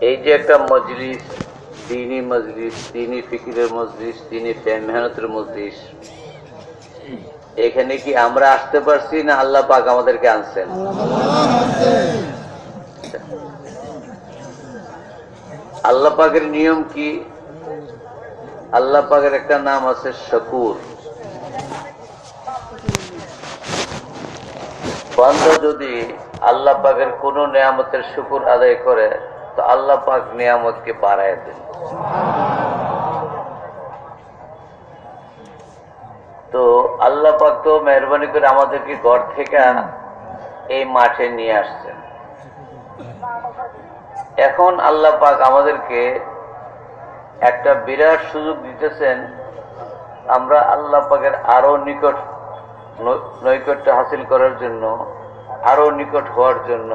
এই যে একটা মজলিস দিনী মজলিস দিনী ফিকিরের মজলিস দিনী মেহনতের মজলিস, এখানে কি আমরা আসতে পারছি না আল্লাহ পাক আমাদেরকে আনছেন? আল্লাহ পাকের নিয়ম কি? আল্লাহ পাকের একটা নাম আছে শকুর। বান্দা যদি আল্লাহ পাকের কোন নিয়ামতের শুকুর আদায় করে তো আল্লাহ পাক নিয়ামতকে বাড়ায় দেন। তো আল্লাহ পাক তো মেহরবানি করে আমাদেরকে ঘর থেকে এই মাঠে নিয়ে আসছেন। এখন আল্লাহ পাক আমাদেরকে একটা বিরাট সুযোগ দিতেছেন। আমরা আল্লাহ পাকের আরও নিকট নৈকট্য হাসিল করার জন্য, আরও নিকট হওয়ার জন্য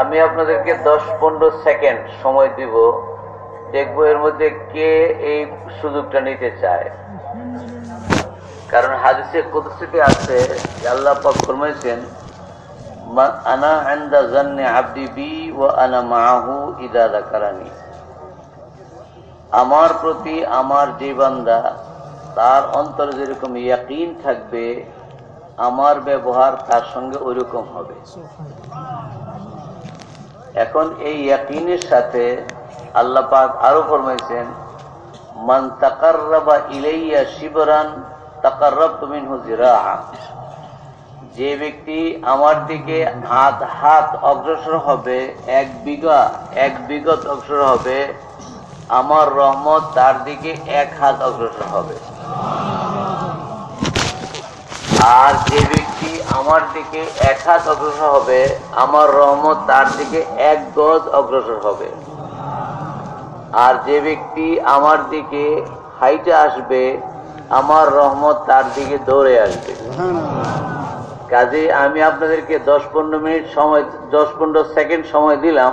আমি আপনাদেরকে দশ পনেরো সেকেন্ড সময় দিব। দেখব এর মধ্যে কে এই সুযোগটা নিতে চায়। কারণ হাদিসে কুদসিতে আছে আল্লাহ পাক ফরমাইছেন আনা আন্দা জান্নে আব্দি বি ও আনা মাহু ইদা যাকারানি আমার প্রতি আমার যে বান্দা, তার অন্তর যেরকম ইয়াকিন থাকবে, আমার ব্যবহার তার সঙ্গে ওইরকম হবে। এখন এই ইয়াকিনের সাথে আল্লাহ পাক আরও ফরমাইছেন, মান তাকাররাবা ইলাইয়া শিবরান তাকাররাব মিনহু জিরাআ যে ব্যক্তি আমার দিকে হাত হাত অগ্রসর হবে, এক বিঘা, এক বিগত অগ্রসর হবে, আমার রহমত তার দিকে এক হাত অগ্রসর হবে। আর যে আমার দিকে এক হাত অগ্রসর হবে, আমার রহমত তার দিকে এক গজ অগ্রসর হবে। আর যে ব্যক্তি আমার দিকে হাইটে আসবে, আমার রহমত তার দিকে দৌড়ে আসবে। কাজে আমি আপনাদেরকে দশ পনেরো মিনিট সময়, দশ পনেরো সেকেন্ড সময় দিলাম।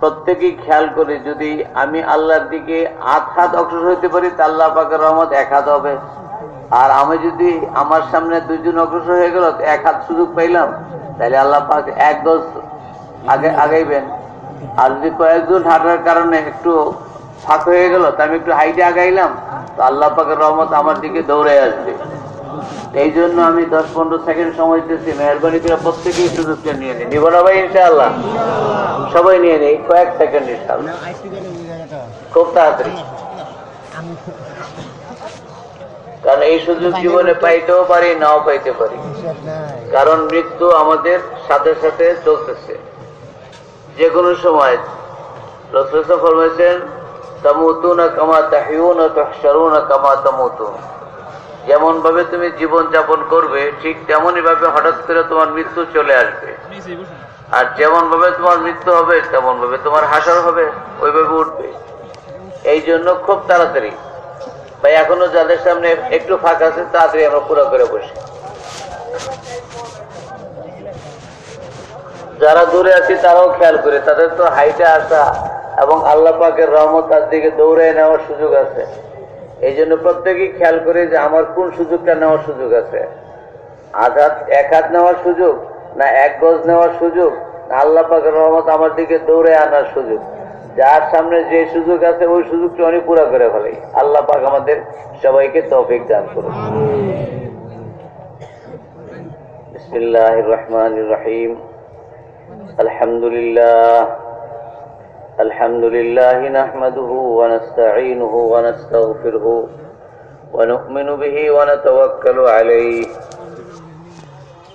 প্রত্যেকেই খেয়াল করে যদি আমি আল্লাহর দিকে আট হাত অগ্রসর হইতে পারি, তা আল্লাহ পাকের রহমত এক হাত হবে। আর আমি যদি আমার সামনে দুইজন অগ্রসর হয়ে গেল, এক হাত সুযোগ পাইলাম, তাহলে আল্লাহ পাক এক গজ আগে আগাইবেন। আর যদি কয়েকজন হাঁটার কারণে একটু ফাঁক হয়ে গেল, তা আমি একটু হাইটে আগাইলাম, তো আল্লাহ পাকের রহমত আমার দিকে দৌড়ে আসবে। এই জন্য আমি দশ পনেরো সেকেন্ড সময় দিতেছি। মেহরবানি করে প্রত্যেকেই সুযোগটা নিয়ে নিই নিব ভাই, ইনশাআল্লাহ। সবাই নিয়ে নেই কয়েক সেকেন্ড ইনশাআল্লাহ। খুব তাড়াতাড়ি। কারণ এই সুযোগ জীবনে পাইতেও পারি নাও পাইতে পারি। কারণ মৃত্যু আমাদের সাথে সাথে চলতেছে। যে কোনো সময় রসুল ফরমেছেন তামুতুনা কামা তাহিউনা তাহশারুনা কামা তামুতুন। যেমন ভাবে তুমি জীবন যাপন করবে ঠিক তেমনই ভাবে হঠাৎ করে তোমার মৃত্যু চলে আসবে। আর যেমন ভাবে তোমার মৃত্যু হবে তেমন ভাবে তোমার হাসার হবে ওইভাবে উঠবে। এই জন্য খুব তাড়াতাড়ি ভাই, এখনও যাদের সামনে একটু ফাঁকা আছে তাড়াতাড়ি আমরা পুরো করে বসি। যারা দূরে আছি, তারাও খেয়াল করে, তাদের তো হাইটে আসা এবং আল্লাহ পাকের রহমত তার দিকে দৌড়ে নেওয়ার সুযোগ আছে। এই জন্য প্রত্যেকেই খেয়াল করে যে আমার কোন সুযোগটা নেওয়ার সুযোগ আছে। আধ হাত এক হাত নেওয়ার সুযোগ, না এক গজ নেওয়ার সুযোগ, না আল্লাহ পাকের রহমত আমার দিকে দৌড়ে আনার সুযোগ। যার সামনে যে সুযোগ আছে ওই সুযোগটা অনেক পুরা করে ফেলাই আল্লাহ পাক আমাদের সবাইকে তৌফিক দান করুন বিসমিল্লাহ রহমান রহিম আলহামদুলিল্লাহ الحمد لله نحمده ونستعينه ونستغفره ونؤمن به ونتوكل عليه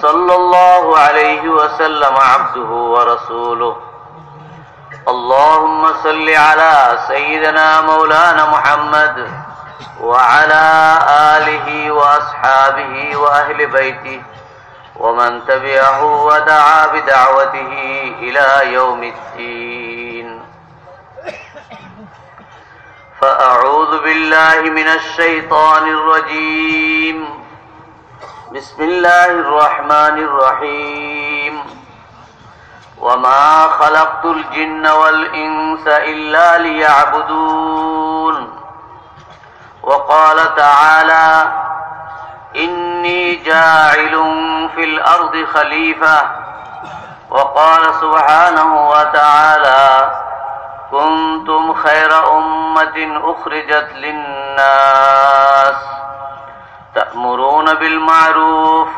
صلى الله عليه وسلم عبده ورسوله. اللهم صل على سيدنا مولانا محمد وعلى آله وأصحابه وأهل بيته ومن تبعه ودعا بدعوته إلى يوم الدين. فأعوذ بالله من الشيطان الرجيم. بسم الله الرحمن الرحيم. وما خلقت الجن والإنس إلا ليعبدون. وقال تعالى إني جاعل في الأرض خليفة. وقال سبحانه وتعالى كنتم خير أمة أخرجت للناس. تأمرون بالمعروف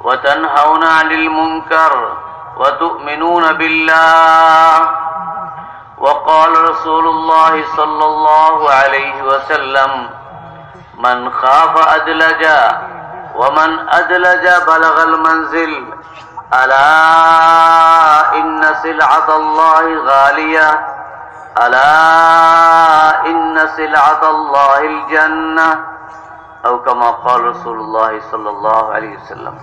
وتنهون عن المنكر وتؤمنون بالله. وقال رسول الله صلى الله عليه وسلم من خاف أدلج ومن أدلج بلغ المنزل ألا إن سلعة الله غالية ألا إن سلعة الله الجنة أو كما قال رسول الله صلى الله عليه وسلم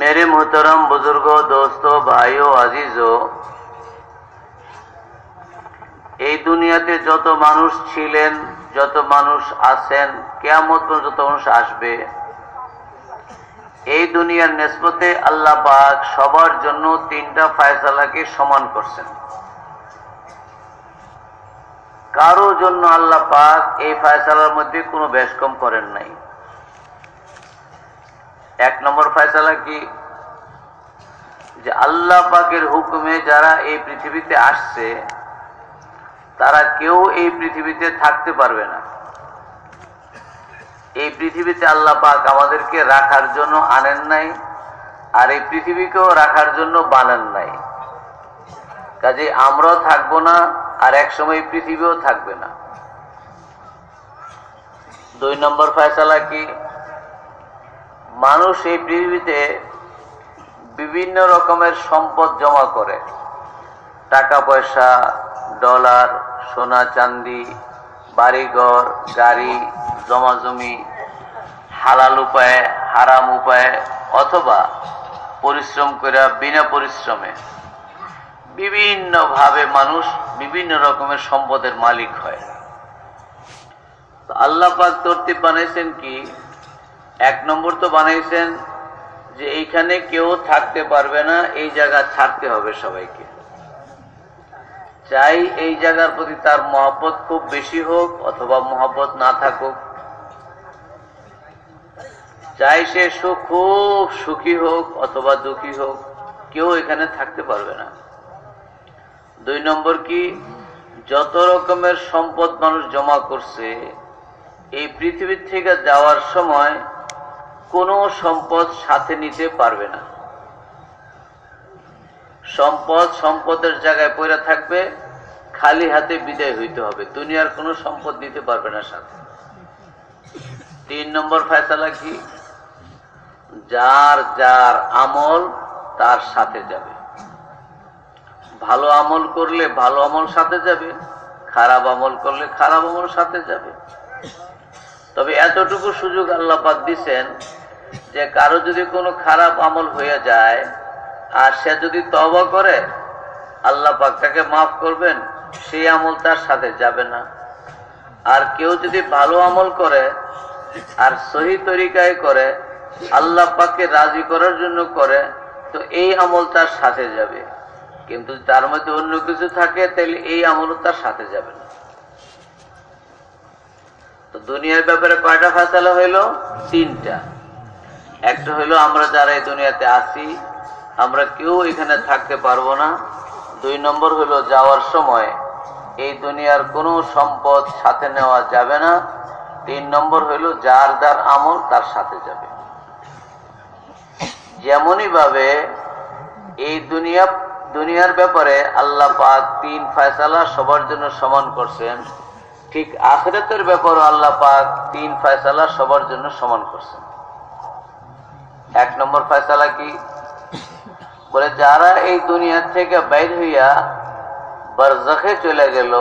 میرے محترم بزرگوں دوستوں بھائیوں عزیزوں এই দুনিয়াতে যত মানুষ ছিলেন, যত মানুষ আছেন, কেয়ামত যত মানুষ আসবে, এই দুনিয়ার নেসবতে আল্লাহ পাক সবার জন্য তিনটা ফায়সালাকে সমান করছেন। কারও জন্য আল্লাহ পাক এই ফায়সালার মধ্যে কোনো কম করেন নাই। এক নম্বর ফয়সালা কি? যে আল্লাহ পাকের হুকুমে যারা এই পৃথিবীতে আসছে, তারা কেউ এই পৃথিবীতে থাকতে পারবে না। এই পৃথিবীতে আল্লাহ পাক আমাদেরকে রাখার জন্য আনেন নাই, আর এই পৃথিবীকেও রাখার জন্য বানান নাই। কাজে আমরাও থাকব না আর এক সময় পৃথিবীও থাকবে না। দুই নম্বর ফয়সালা কি? মানুষ এই পৃথিবীতে বিভিন্ন রকমের সম্পদ জমা করে। টাকা পয়সা, ডলার, সোনা চান্দি বাড়িঘর, গাড়ি জমা জমি হালাল উপায়ে, হারাম উপায়ে, অথবা পরিশ্রম করে বিনা পরিশ্রমে বিভিন্নভাবে মানুষ বিভিন্ন রকমের সম্পদের মালিক হয়। আল্লাহ পাক তরতিব বানাইছেন কি? এক নম্বর তো বানাইছেন যে এইখানে কেউ থাকতে পারবে না, এই জায়গা ছাড়তে হবে সবাইকে। চাই এই জায়গার প্রতি তার মহব্বত খুব বেশি হোক অথবা মহব্বত না থাকুক। চাই সে সুখ খুব সুখী হোক অথবা দুঃখী হোক, কেউ এখানে থাকতে পারবে না। দুই নম্বর কি? যত রকমের সম্পদ মানুষ জমা করছে, এই পৃথিবীর থেকে যাওয়ার সময় কোনো সম্পদ সাথে নিতে পারবে না। সম্পদ সম্পদের জায়গায় পড়ে থাকবে, খালি হাতে বিদায় হইতে হবে। দুনিয়ার কোনো সম্পদ নিতে পারবে না সাথে। তিন নম্বর ফয়সালা কি? যার যার আমল তার সাথে যাবে। ভালো আমল করলে ভালো আমল সাথে যাবে, খারাপ আমল করলে খারাপ আমল সাথে যাবে। তবে এতটুকু সুযোগ আল্লাহ পাক দিচ্ছেন যে কারও যদি কোনো খারাপ আমল হয়ে যায় আর সে যদি তবা করে, আল্লাহ পাক তাকে মাফ করবেন, সেই আমল তার সাথে যাবে না। আর কেউ যদি ভালো আমল করে আর সহি তরিকায় করে, আল্লাহ পাককে রাজি করার জন্য করে, তো এই আমল তার সাথে যাবে। কিন্তু তার মধ্যে অন্য কিছু থাকে তাহলে এই আমলও তার সাথে যাবে না। তো দুনিয়ার ব্যাপারে কয়টা ফাঁসালা হইল? তিনটা। একটা হইল, আমরা যারা এই দুনিয়াতে আসি আমরা কেউ এখানে থাকতে পারব না। দুই নম্বর হলো যাওয়ার সময় এই দুনিয়ার কোনো সম্পদ সাথে নেওয়া যাবে না। তিন নম্বর হইল, যার যার আমল তার সাথে যাবে। যেমনই ভাবে এই দুনিয়া দুনিয়ার ব্যাপারে আল্লাহ পাক তিন ফয়সালা সবার জন্য সমান করছেন। ঠিক আখরাতের ব্যাপারে আল্লাহ পাক তিন ফয়সালা সবার জন্য সমান করছেন। এক নম্বর ফয়সালা কি? বলে, যারা এই দুনিয়া থেকে বাইর হইয়া বারজাখে চলে গেল,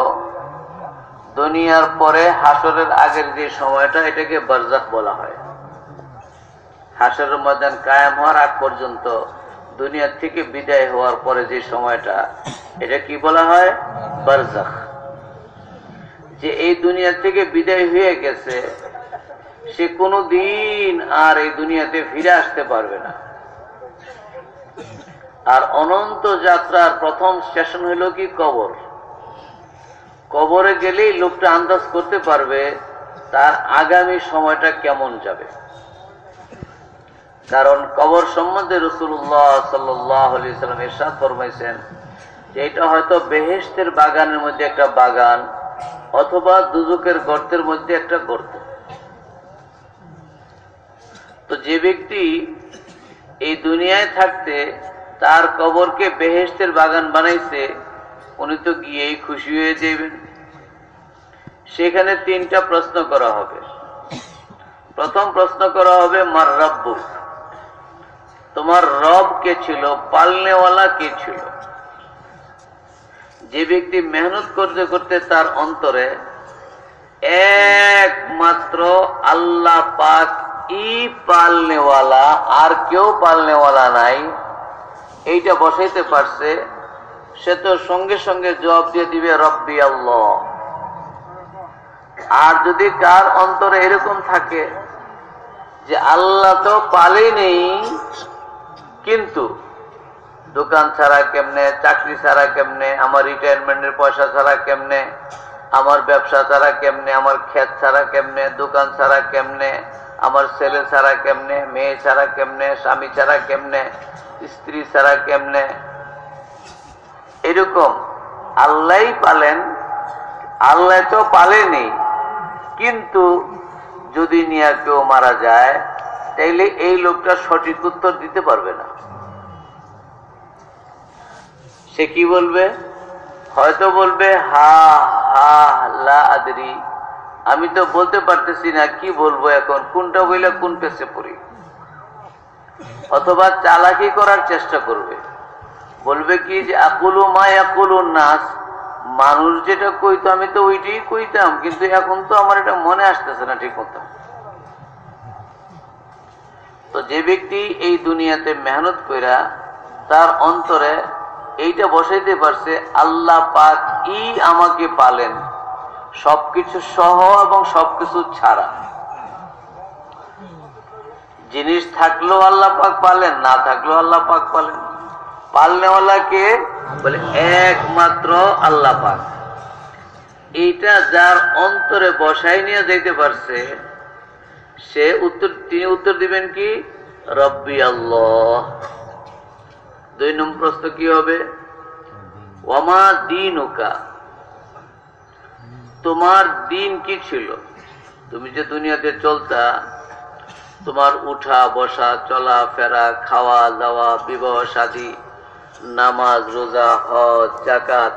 দুনিয়ার পরে হাসরের আগের যে সময়টা, এটাকে বারজাখ বলা হয়। হাসরের ময়দান কায়েম হওয়ার আগ পর্যন্ত দুনিয়া থেকে বিদায় হওয়ার পরে যে সময়টা, এটা কি বলা হয়? বারজাখ। যে এই দুনিয়া থেকে বিদায় হয়ে গেছে, সে কোনো দিন আর এই দুনিয়াতে ফিরে আসতে পারবে না। আর অনন্ত যাত্রার প্রথম স্টেশন হইল কি? কবর। কবরে গেলেই লোকটা আন্দাজ করতে পারবে তার আগামী সময়টা কেমন যাবে। কারণ কবর সম্বন্ধে রসুল্লাহ সাল্লাম এরশাদ ফরমাইছেন এটা হয়তো বেহেস্তের বাগানের মধ্যে একটা বাগান অথবা দুজকের গর্তের মধ্যে একটা গর্ত। তো যে ব্যক্তি এই দুনিয়ায় থাকতে তার কবরকে বেহেস্তের বাগান বানাইছে, উনি তো গিয়েই খুশি হয়ে যাবেন সেখানে তিনটা প্রশ্ন করা হবে। প্রথম প্রশ্ন করা হবে, মার রব্বু তোমার রব কে ছিল, পালনেওয়ালা কে ছিল? যে ব্যক্তি মেহনত করতে করতে তার অন্তরে একমাত্র আল্লাহ পাক ই পালনেওয়ালা, আর কেউ পালনেওয়ালা নাই। এইটা বসাইতে পারছে, সে তো সঙ্গে সঙ্গে জবাব দিয়ে দিবে, রব্বি আল্লাহ। আর যদি কার অন্তরে এরকম থাকে যে আল্লাহ তো পালে নেই কিন্তু দোকান ছাড়া কেমনে, চাকরি ছাড়া কেমনে, আমার রিটায়ারমেন্টের পয়সা ছাড়া কেমনে, আমার ব্যবসা ছাড়া কেমনে, আমার ক্ষেত ছাড়া কেমনে, দোকান ছাড়া কেমনে, আমার ছেলে ছাড়া কেমনে, মেয়ে ছাড়া কেমনে, স্বামী ছাড়া কেমনে, স্ত্রী ছাড়া কেমনে। এরকম আল্লাহ পালেন, আল্লাহ তো পালেনি, কিন্তু যদি নিয়ে কেউ মারা যায় তাইলে এই লোকটা সঠিক উত্তর দিতে পারবে না। সে কি বলবে? হয়তো বলবে, হা হা, লা আদরি। আমি তো বলতে পারতেছি না কি বলব এখন, কোনটা বইলে কোন পেছে পড়ি। অথবা চালাকি করার চেষ্টা করবে। বলবে কি যে, আকুলু মা আকুলু নাস। মানুষ যেটা কইতো আমি তো ওইটাই কইতাম, কিন্তু এখন তো আমার এটা মনে আসতেছে না ঠিক মতো তো যে ব্যক্তি এই দুনিয়াতে মেহনত কইরা তার অন্তরে এইটা বসাইতে পারছে, আল্লাহ পাক ই আমাকে পালেন। সবকিছু সহ এবং সবকিছু ছাড়া। জিনিস থাকলেও আল্লাহ পাক পালেন, না থাকলেও আল্লাহ পাক পালেন। পালনেওয়ালা কে বলে একমাত্র আল্লাহ পাক। এইটা যার অন্তরে বসাই নিয়ে যেতে পারছে সে উত্তর, তিনি উত্তর দিবেন কি? রব্বি আল্লাহ। দুই নম্বর প্রশ্ন কি হবে? ওমা দিন ওকা তোমার দিন কি ছিল? তুমি যে দুনিয়াতে চলতা, তোমার উঠা, বসা, চলা, ফেরা, খাওয়া, দাওয়া, বিবাহ, সাদী, নামাজ, রোজা, হজ জাকাত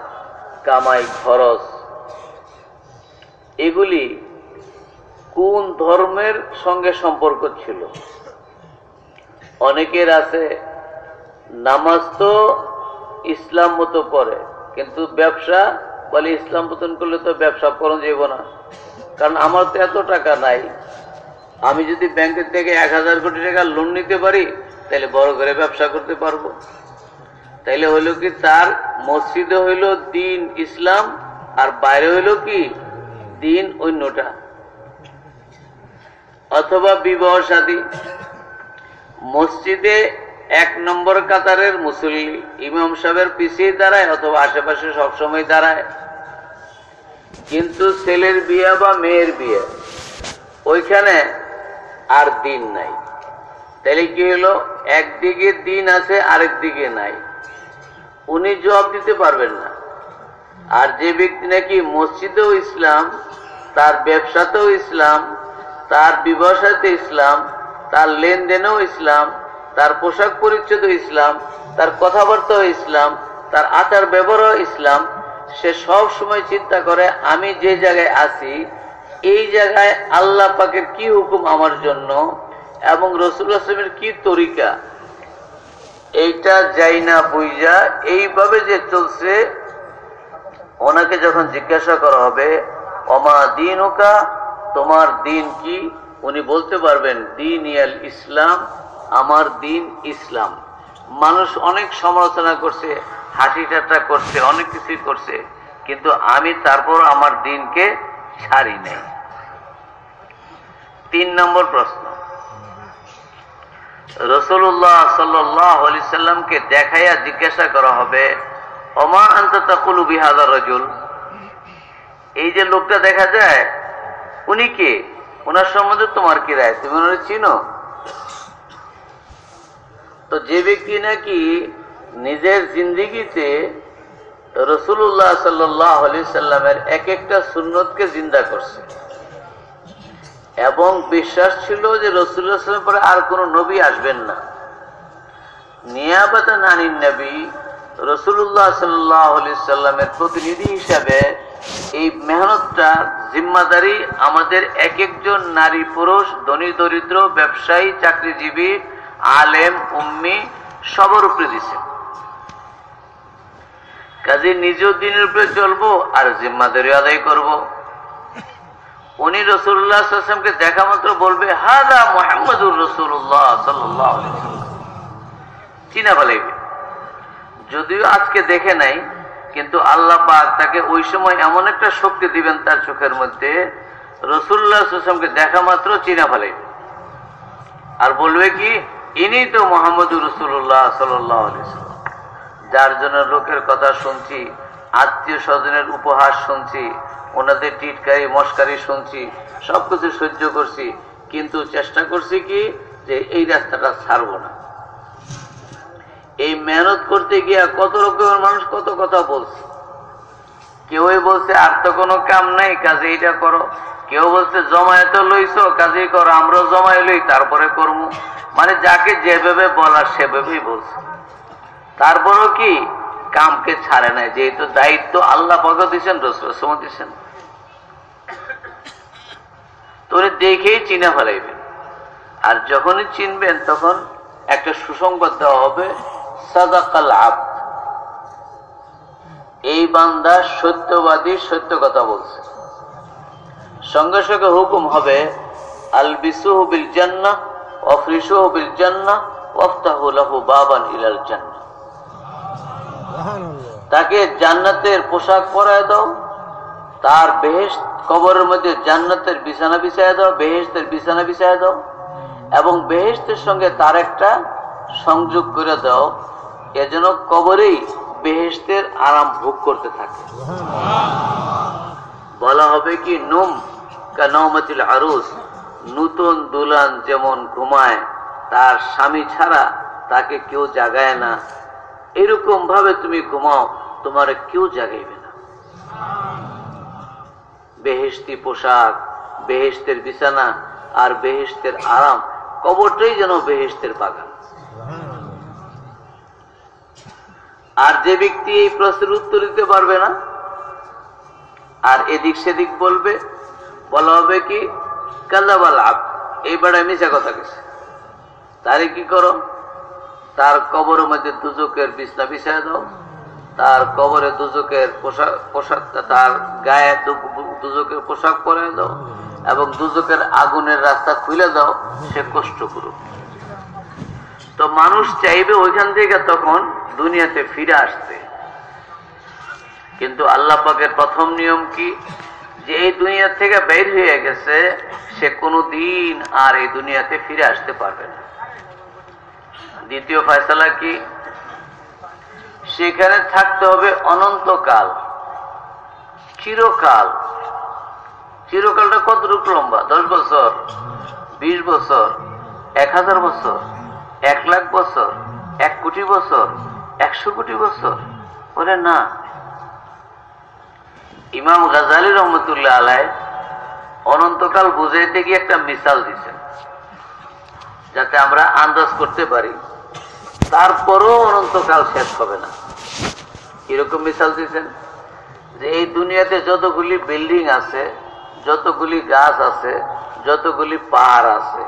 কামাই, খরচ, এগুলি কোন ধর্মের সঙ্গে সম্পর্ক ছিল? অনেকের আছে, নামাজ তো ইসলাম মতো করে কিন্তু ব্যবসা, বলে ইসলাম পতন করলে তো ব্যবসা করা যাব না। কারণ আমার তো এত টাকা নাই। আমি যদি ব্যাংকের থেকে এক হাজার কোটি টাকা লোন নিতে পারি, তাহলে বড় করে ব্যবসা করতে পারব। তাইলে হইল কি তার মসজিদে হইল দিন ইসলাম, আর বাইরে হইল কি দিন অন্যটা। অথবা বিবাহ সাদী। মসজিদে এক নম্বর কাতারের মুসল্লি, ইমাম সাহেবের পিছিয়ে দাঁড়ায় অথবা আশেপাশে সবসময় দাঁড়ায়। কিন্তু ছেলের বিয়ে বা মেয়ের বিয়ে, ওইখানে আর দিন নাই। তাহলে কি হলো? একদিকে দিন আছে আরেক দিকে নাই। উনি জবাব দিতে পারবেন না। আর যে ব্যক্তি নাকি মসজিদেও ইসলাম, তার ব্যবসাতেও ইসলাম তার বিবাসাতে ইসলাম, তার লেনদেনেও ইসলাম, তার পোশাক পরিচ্ছদ ইসলাম, তার কথাবার্তাও ইসলাম, তার আচার ব্যবহারও ইসলাম। সে সব সময় চিন্তা করে, আমি যে জায়গায় আছি, এই জায়গায় আল্লাহ পাকের কি হুকুম আমার জন্য এবং রসুল আসলামের কি তরিকা? এইটা যাই না বুঝা এইভাবে যে চলছে, ওনাকে যখন জিজ্ঞাসা করা হবে অমা দিন তোমার দিন কি? উনি বলতে পারবেন, দিন ইয়াল ইসলাম, আমার দিন ইসলাম। মানুষ অনেক সমালোচনা করছে, হাসি ঠাট্টা করছে, অনেক কিছুই করছে, কিন্তু আমি তারপর আমার দিনকে ছাড়ি নাই। তিন নম্বর প্রশ্ন। রসুল্লাহ সাল্লি সাল্লামকে দেখাইয়া জিজ্ঞাসা করা হবে অমা আন্তকুল বিহাদার রজুল? এই যে লোকটা দেখা যায় উনি কে? ওনার সম্বন্ধে তোমার কি রায়? তুমি ওনার চিনো? তো যে ব্যক্তি নাকি নিজের জিন্দিগিতে রসুল্লাহ সাল্লাহ সাল্লামের এক একটা সুন্নতকে জিন্দা করছে। এবং বিশ্বাস ছিল যে রসুল্লাহ সাল্লাম পরে আর কোন নবী আসবেন না। নিয়াবাতা নানির নবী রসুল্লাহ সাল্লাহ সাল্লামের প্রতিনিধি হিসাবে এই মেহনতটা জিম্মাদারি আমাদের এক একজন নারী পুরুষ, ধনী, দরিদ্র, ব্যবসায়ী, চাকরিজীবী, আলেম, উম্মি, সবার উপরে দিছে। কাজে নিজ দিনের উপরে চলবো আর জিম্মাদারি আদায় করব। উনি রসুল্লাহামকে দেখা মাত্র বলবে, হাদা মোহাম্মদুর রসুল্লাহ সাল্লাহ চিনা ফেলাইবে যদিও আজকে দেখে নাই কিন্তু আল্লাহ পাক তাকে ওই সময় এমন একটা শক্তি দিবেন তার চোখের মধ্যে রসুল্লাহামকে দেখা মাত্র চিনা ফেলাইবে আর বলবে কি, ইনি তো মোহাম্মদুর রসুল্লাহ সাল্লাহ যার জন্য লোকের কথা শুনছি আত্মীয় স্বজনের উপহাস শুনছি, ওনাদের টিটকারি, মস্কারি শুনছি, সবকিছু সহ্য করছি, কিন্তু চেষ্টা করছি কি, যে এই রাস্তাটা ছাড়বো না। এই মেহনত করতে গিয়া কত রকমের মানুষ কত কথা বলছে। কেউই বলছে, আর তো কোনো কাম নাই কাজে এটা করো। কেউ বলছে জমায় তো লইছ, কাজেই করো, আমরাও জমায় লই, তারপরে করব মানে যাকে যেভাবে বলা সেভাবেই বলছে। তারপরও কি? কামকে ছাড়ে নাই, যেহেতু দায়িত্ব আল্লাহ পগ দিচ্ছেন রসুল দিচ্ছেন তো দেখেই চিনে ফেলাইবেন। আর যখনই চিনবেন, তখন একটা সুসংবাদ দেওয়া হবে। সাদাকাল আব এই বান্দা সত্যবাদী সত্য কথা বলছে। সঙ্গে সঙ্গে হুকুম হবে আল বিসুহ বিল জান্না অফরিসুহ বিল জান্না ওফতাহুলাহু বাবান ইলাল জান্না। তাকে জান্নাতের পোশাক পরায় দাও তার বেহেস কবরের মধ্যে জান্নাতের বিছানা বিছায় দাও বেহেস্তের বিছানা বিছায় দাও এবং বেহেস্তের সঙ্গে তার একটা সংযোগ করে দাও এজন্য কবরেই বেহেস্তের আরাম ভোগ করতে থাকে। বলা হবে কি, নুম কানৌমাতিল আরুস, নূতন দুলান যেমন ঘুমায়, তার স্বামী ছাড়া তাকে কেউ জাগায় না। এরকম ভাবে তুমি ঘুমাও, তোমার কেউ জাগাইবে না। বেহেস্তি পোশাক বেহেস্তের বিছানা আর বেহেস্তের আরাম, কবরটাই যেন বেহেস্তের বাগান। আর যে ব্যক্তি এই প্রশ্নের উত্তর দিতে পারবে না, আর এদিক সেদিক বলবে, বলা হবে কি, কাল্লাবাল আপ এই বেড়ায় মিশা কথা গেছে তারে কি করো? তার কবরের মধ্যে দুজকের বিছনা বিছায় দাও। তার কবরে দুজকের পোশাক পোশাক, তার গায়ে দুজকের পোশাক পরে দাও এবং দুজকের আগুনের রাস্তা খুলে দাও, সে কষ্ট করুক। তো মানুষ চাইবে ওইখান থেকে তখন দুনিয়াতে ফিরে আসতে। কিন্তু আল্লাহ পাকের প্রথম নিয়ম কি? যে এই দুনিয়া থেকে বের হয়ে গেছে, সে কোনো দিন আর এই দুনিয়াতে ফিরে আসতে পারবে না। দ্বিতীয় ফয়সলা কি? সেখানে থাকতে হবে অনন্তকাল, চিরকাল। চিরকালটা কতটুকু লম্বা? দশ বছর, বিশ বছর, এক হাজার বছর। এক লাখ বছর, এক কোটি বছর, একশো কোটি বছর। বলে না। ইমাম গাজালি রহমতুল্লাহ আলাই অনন্তকাল বুঝাইতে গিয়ে একটা মিসাল দিচ্ছেন যাতে আমরা আন্দাজ করতে পারি, তারপরও অনন্তকাল শেষ হবে না। এরকম মিসাল দিচ্ছেন যে এই দুনিয়াতে যতগুলি বিল্ডিং আছে, যতগুলি গাছ আছে, যতগুলি পাহাড় আছে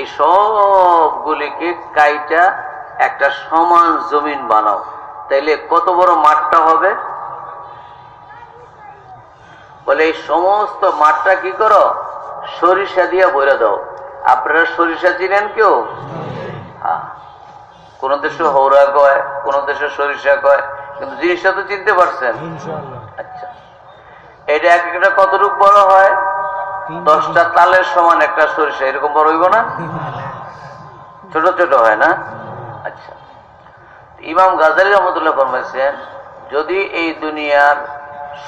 এই সবগুলিকে কাইটা একটা সমান জমিন বানাও। তাইলে কত বড় মাঠটা হবে? বলে এই সমস্ত মাঠটা কি করো? সরিষা দিয়া বইরে দাও। আপনারা সরিষা চিনেন কেউ? কোন দেশে হৌরা কয় কোন দেশে সরিষা কয় কিন্তু জিনিসটা তো চিনতে পারছেন। আচ্ছা। এটা এক একটা কতটুক বড় হয়? দশটা তালের সমান একটা সরিষা, এরকম বড় হইব না? ছোট ছোট হয় না? আচ্ছা। ইমাম গাজালি রহমতুল্লাহ ফরমাইছেন, যদি এই দুনিয়ার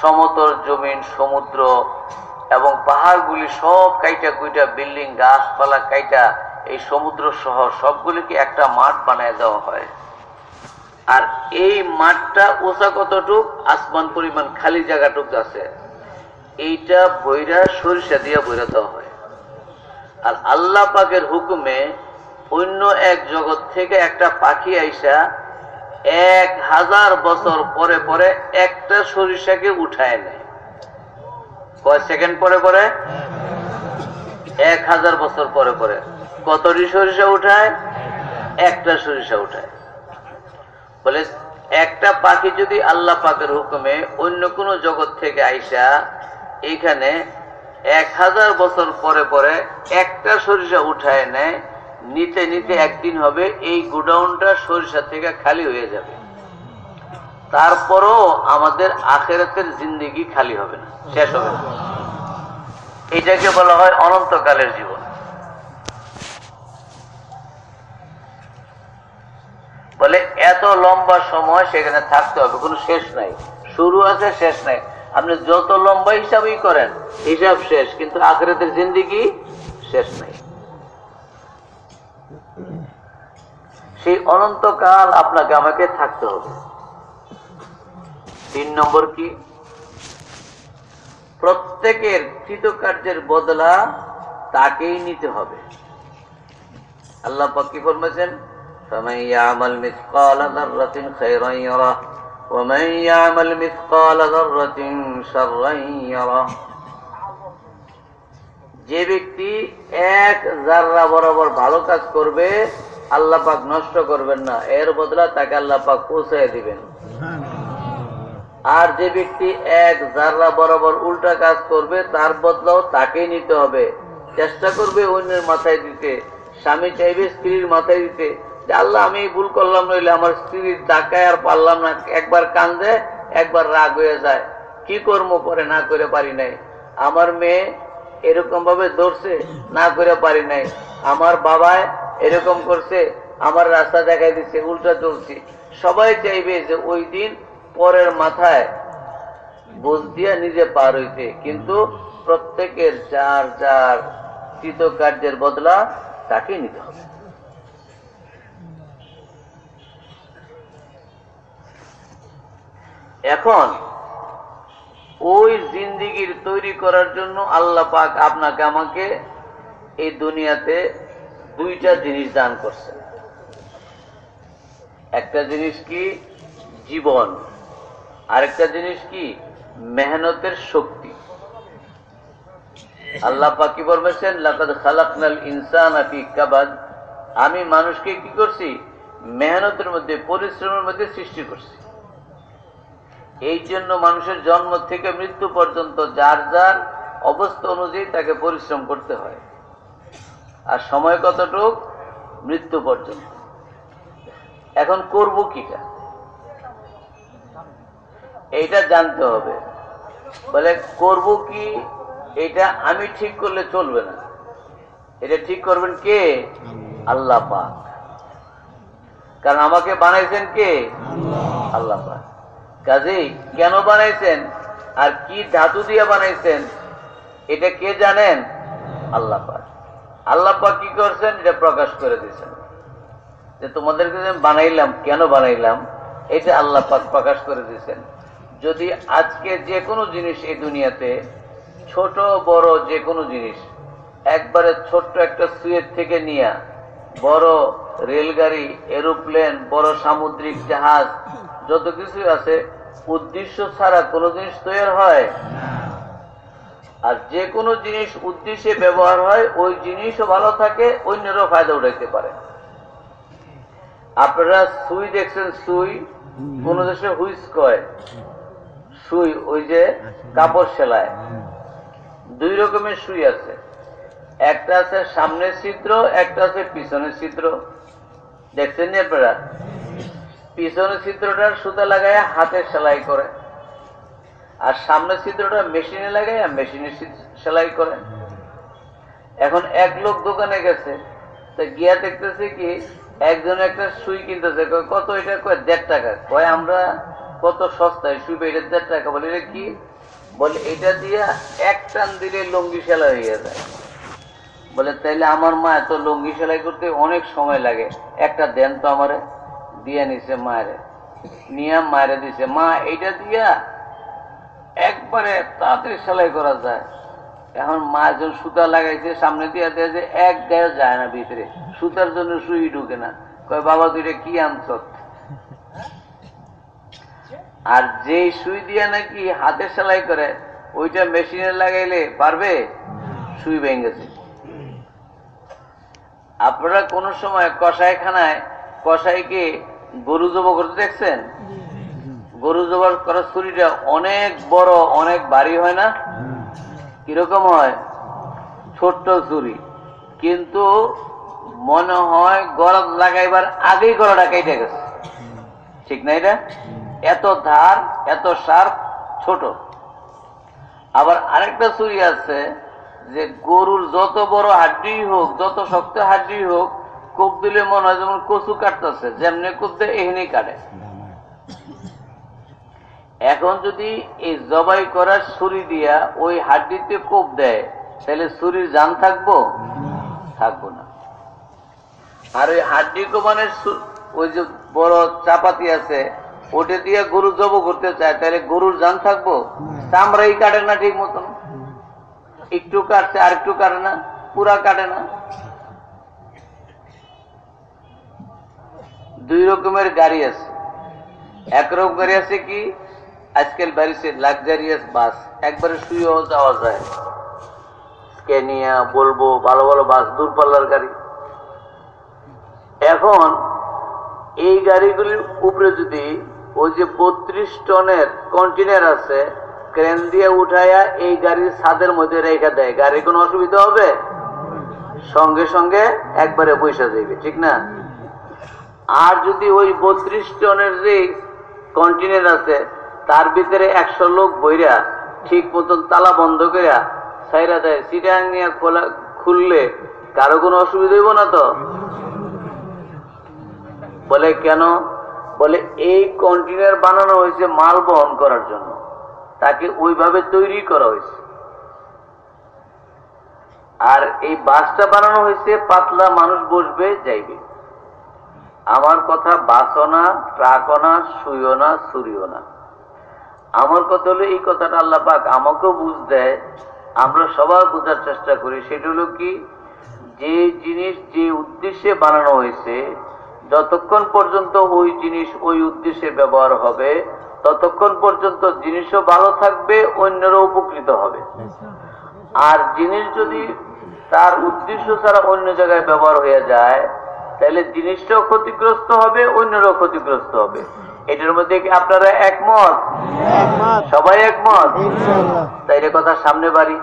সমতল জমিন, সমুদ্র এবং পাহাড়গুলি সব কাইটা কুইটা, বিল্ডিং, গাছপালা কাইটা, এই সমুদ্র সহ সবগুলিকে একটা মাঠ বানায় দেওয়া হয়। আর এই মাঠটা উঁচা কতটুক? আসমান পরিমাণ খালি জায়গাটুক আছে। এইটা বইরা সরিষা দিয়ে বইরা দেওয়া হয়। আর আল্লাহ পাকের হুকুমে অন্য এক জগৎ থেকে একটা পাখি আইসা এক হাজার বছর পরে পরে একটা সরিষাকে উঠায় নেয়। কয় সেকেন্ড পরে পরে? এক হাজার বছর পরে পরে। কতটি সরিষা উঠায়? একটা সরিষা উঠায়। বলে, একটা পাখি যদি আল্লাহ পাকের হুকুমে অন্য কোনো জগৎ থেকে আইসা এইখানে এক হাজার বছর পরে পরে একটা সরিষা উঠায় নেয়, নিতে নিতে একদিন হবে, এই গোডাউনটা সরিষা থেকে খালি হয়ে যাবে। তারপরও আমাদের আখেরাতের জিন্দিগি খালি হবে না, শেষ হবে না। এটাকে বলা হয় অনন্তকালের জীবন। বলে এত লম্বা সময় সেখানে থাকতে হবে, কোনো শেষ নাই। শুরু আছে, শেষ নাই। আপনি যত লম্বা হিসাবই করেন, হিসাব শেষ, কিন্তু আখরাতের জিন্দিগি শেষ নাই। সেই অনন্তকাল আপনাকে, আমাকে থাকতে হবে। তিন নম্বর কি? প্রত্যেকের কৃতকার্যের বদলা তাকেই নিতে হবে। আল্লাহ পাকি ফরমেছেন সময় আমল মিস কল খায়রান ইয়ারা ومن يعمل مثقال ذرة شرا يره যে ব্যক্তি এক জাররা বরাবর ভালো কাজ করবে আল্লাহ পাক নষ্ট করবেন না এর বদলা তাকে আল্লাহ পাক পৌঁছায় দিবেন আর যে ব্যক্তি এক জাররা বরাবর উল্টা কাজ করবে তার বদলাও তাকেই নিতে হবে চেষ্টা করবে অন্যের মাথায় দিতে স্বামী চাইবে স্ত্রীর মাথায় দিতে যে আল্লাহ, আমি ভুল করলাম, নইলে আমার স্ত্রীর ডাকায় আর পারলাম না। একবার কান্দে, একবার রাগ হয়ে যায়। কি কর্ম করে না করে পারি নাই। আমার মেয়ে এরকম ভাবে ধরছে, না করে পারি নাই। আমার বাবায় এরকম করছে, আমার রাস্তা দেখাই দিচ্ছে, উল্টা চলছি। সবাই চাইবে যে ওই দিন পরের মাথায় বুঝ দিয়া নিজে পার হইতে। কিন্তু প্রত্যেকের যার যার কৃতকার্যের বদলা তাকে নিতে হবে। এখন ওই জিন্দিগির তৈরি করার জন্য আল্লাহ পাক আপনাকে আমাকে এই দুনিয়াতে দুইটা জিনিস দান করছে একটা জিনিস কি? জীবন। আরেকটা জিনিস কি? মেহনতের শক্তি। আল্লাহ পাক কি বলবেন লাকাদ খালাকনাল ইনসান ফি কাবাদ। আমি মানুষকে কি করছি? মেহনতের মধ্যে, পরিশ্রমের মধ্যে সৃষ্টি করছি। এই জন্য মানুষের জন্ম থেকে মৃত্যু পর্যন্ত যার যার অবস্থা অনুযায়ী তাকে পরিশ্রম করতে হয়। আর সময় কতটুক? মৃত্যু পর্যন্ত। এখন করব কিটা এইটা জানতে হবে। বলে করব কি? এটা আমি ঠিক করলে চলবে না। এটা ঠিক করবেন কে? আল্লাহ পাক। কারণ আমাকে বানাইছেন কে? আল্লাহ পাক। কাজেই কেন বানাইছেন? আর কি ধাতু দিয়ে বানাইছেন? এটা কে জানেন? আল্লাহ পাক। আল্লাহ কি করছেন? এটা প্রকাশ করে দিয়েছেন। যে তোমাদেরকে বানাইলাম, কেন বানাইলাম? এটা আল্লাহ পাক প্রকাশ করে দিয়েছেন। যদি আজকে যে কোনো জিনিস এই দুনিয়াতে, ছোট, বড় যে কোনো জিনিস, একবারে ছোট্ট একটা সুয়ের থেকে নিয়ে, বড় রেলগাড়ি, এরোপ্লেন, বড় সামুদ্রিক জাহাজ যত কিছু আছে, উদ্দেশ্য ছাড়া কোনো জিনিস তৈরি হয়। আর যে কোনো জিনিস উদ্দেশ্যে ব্যবহার হয়, ওই জিনিসও ভালো থাকে, অন্যেরও ফায়দা উঠাইতে পারে। আপনারা সুই দেখছেন, সুই? কোন দেশে হুইস কয়? সুই, ওই যে কাপড় সেলায়। দুই রকমের সুই আছে। একটা আছে সামনের ছিদ্র, একটা আছে পিছনের ছিদ্র। দেখছেন নি আপনারা? পিছনের চিত্রটার সুতা লাগায় হাতে সেলাই করে। আর সামনের চিত্রটা মেশিনে লাগায় মেশিনে সেলাই করে। এখন এক লোক দোকানে গেছে, তো গিয়া দেখতেছে কি, একজন একটা সুই কিনতেছে কত এটা? কয়, দেড় টাকা। কয়, আমরা কত সস্তায় সুই এটা দেড় টাকা। বলে, এটা কি? বলে, এটা দিয়া এক টান দিলে লুঙ্গি সেলাই হয়ে যায়। বলে, তাইলে আমার মা এত লুঙ্গি সেলাই করতে অনেক সময় লাগে, একটা দেন তো আমারে। দিয়ে নিছে মায়েরে নিয়ে মায়েরে দিছে মা এইটা দিয়া একবারে তাড়াতাড়ি সেলাই করা যায় এখন মা যখন সুতা লাগাইছে সামনে দিয়া দেয় যে এক গায়ে যায় না ভিতরে সুতার জন্য সুই ঢুকে না কয় বাবা তুইটা কি আনছ আর যে সুই দিয়া নাকি হাতে সেলাই করে ওইটা মেশিনে লাগাইলে পারবে সুই ভেঙেছে আপনারা কোন সময় কষাইখানায় কষাইকে গরু জব করতে দেখছেন? গরু জবার করার ছুরিটা অনেক বড়, অনেক ভারী হয় না? কীরকম হয়? ছোট্ট ছুরি। কিন্তু মনে হয় গরম লাগাইবার আগেই গলাটা কেটে গেছে। ঠিক না এটা? এত ধার, এত সার, ছোট। আবার আরেকটা ছুরি আছে যে গরুর যত বড় হাড্ডি হোক, যত শক্ত হাড্ডি হোক কোপ দিলে মনে হয় যেমন কচু কাটতেছে, যেমনি কোপ দেয় এখানেই কাটে। এখন যদি এই জবাই করার ছুরি দিয়া ওই হাড্ডিতে কোপ দেয়, তাহলে ছুরির জান থাকব? থাকব না। আর ওই হাড্ডি সু- ওই যে বড় চাপাতি আছে, ওটা দিয়ে গরু জব করতে চায়, তাহলে গরুর জান থাকব? চামড়াই কাটে না ঠিক মতন। একটু কাটছে আর একটু কাটে না, পুরা কাটে না। দুই রকমের গাড়ি আছে। একরকম গাড়ি আছে কি, আজকাল বাড়িতে লাক্সারিয়াস বাস একবারে শুয়েও যাওয়া যায় স্ক্যানিয়া, বলব, ভালো ভালো বাস দূরপাল্লার গাড়ি। এখন এই গাড়িগুলির উপরে যদি ওই যে বত্রিশ টনের কন্টেনার আছে ক্রেন দিয়ে উঠাইয়া এই গাড়ির ছাদের মধ্যে রেখে দেয়, গাড়ির কোনো অসুবিধা হবে? সঙ্গে সঙ্গে একবারে পয়সা দেবে ঠিক না? আর যদি ওই বত্রিশ টনের যে কন্টেনার আছে, তার ভিতরে একশো লোক বইরা ঠিক মতন তালা বন্ধ করিয়া সাইরা দেয় সিটাং খোলা, খুললে কারও কোনো অসুবিধা হইব না তো? বলে কেন? বলে এই কন্টেনার বানানো হয়েছে মাল বহন করার জন্য। তাকে ওইভাবে তৈরি করা হয়েছে। আর এই বাসটা বানানো হয়েছে, পাতলা মানুষ বসবে, যাইবে। আমার কথা বাসও না ট্রাকও না শুইও না, সুরিও না। আমার কথা হলো, এই কথাটা আল্লাহ পাক আমাকেও বুঝ দেয়। আমরা সবাই বোঝার চেষ্টা করি। সেটা হলো কি, যে জিনিস, যে উদ্দেশ্যে বানানো হয়েছে, যতক্ষণ পর্যন্ত ওই জিনিস ওই উদ্দেশ্যে ব্যবহার হবে, ততক্ষণ পর্যন্ত জিনিসও ভালো থাকবে, অন্যরাও উপকৃত হবে। আর জিনিস যদি তার উদ্দেশ্য ছাড়া অন্য জায়গায় ব্যবহার হয়ে যায় তাহলে জিনিসটাও ক্ষতিগ্রস্ত হবে অন্যরাও ক্ষতিগ্রস্ত হবে। এটার মধ্যে কি আপনারা একমত? সবাই একমত? তাইলে কথা সামনে বাড়ি।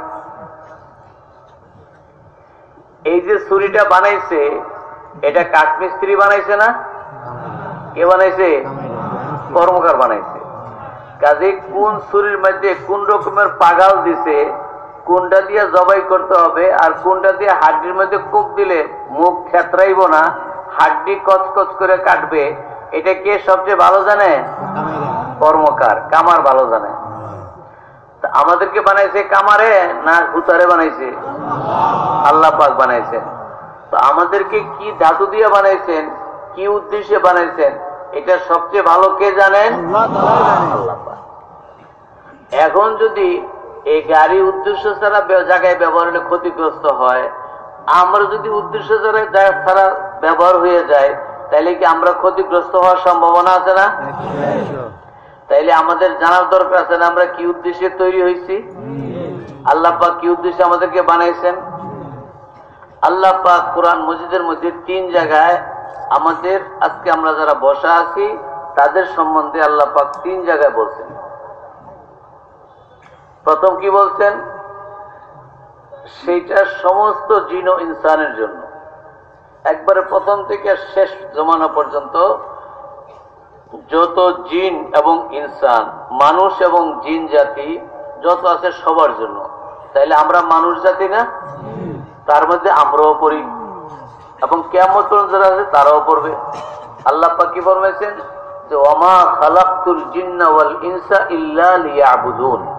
এই যে ছুরিটা বানাইছে এটা কাঠমিস্ত্রি বানাইছে না? কে বানাইছে? কর্মকার বানাইছে। কাজে কোন ছুরির মধ্যে কোন রকমের পাগাল দিছে কোনটা দিয়ে জবাই করতে হবে আর কোনটা দিয়ে হাড্ডির মধ্যে কোপ দিলে মুখ ক্ষেত্রাইব না? হাড্ডি কচকচ করে কাটবে, এটা কে সবচেয়ে ভালো জানে? কর্মকার, কামার ভালো জানে। আমাদেরকে বানাইছে কামারে না হুতারে বানাইছে? আল্লাহ পাক বানাইছেন তো আমাদেরকে কি ধাতু দিয়ে বানাইছেন? কি উদ্দেশ্যে বানাইছেন? এটা সবচেয়ে ভালো কে জানেন। এখন যদি এই গাড়ি উদ্দেশ্য ছাড়া জায়গায় ব্যবহার হলে ক্ষতিগ্রস্ত হয় আমরা যদি উদ্দেশ্য ছাড়া ব্যবহার হয়ে যায় তাহলে কি আমরা ক্ষতিগ্রস্ত হওয়ার সম্ভাবনা আছে না? তাইলে আমাদের জানার দরকার আছে না আমরা কি উদ্দেশ্যে তৈরি হয়েছি? আল্লাহ পাক কি উদ্দেশ্যে আমাদেরকে বানাইছেন? আল্লাহ পাক কোরআন মসজিদের মধ্যে তিন জায়গায় আমাদের, আজকে আমরা যারা বসা আছি, তাদের সম্বন্ধে আল্লাহ পাক তিন জায়গায় বলছেন। প্রথম কি বলছেন? সেইটা সমস্ত জিন ইনসানের জন্য। একবারে প্রথম থেকে শেষ জমানা পর্যন্ত যত জিন এবং ইনসান, মানুষ এবং জিন জাতি যত আছে সবার জন্য। তাইলে আমরা মানুষ জাতি না? তার মধ্যে আমরাও পড়ি। এবং কেমন যারা আছে তারাও পড়বে। আল্লাহ পাক ফরমাইছেন? যে ওমা খালাকুল জিন্না ইনসা ইল্লা লিয়াবুদুন।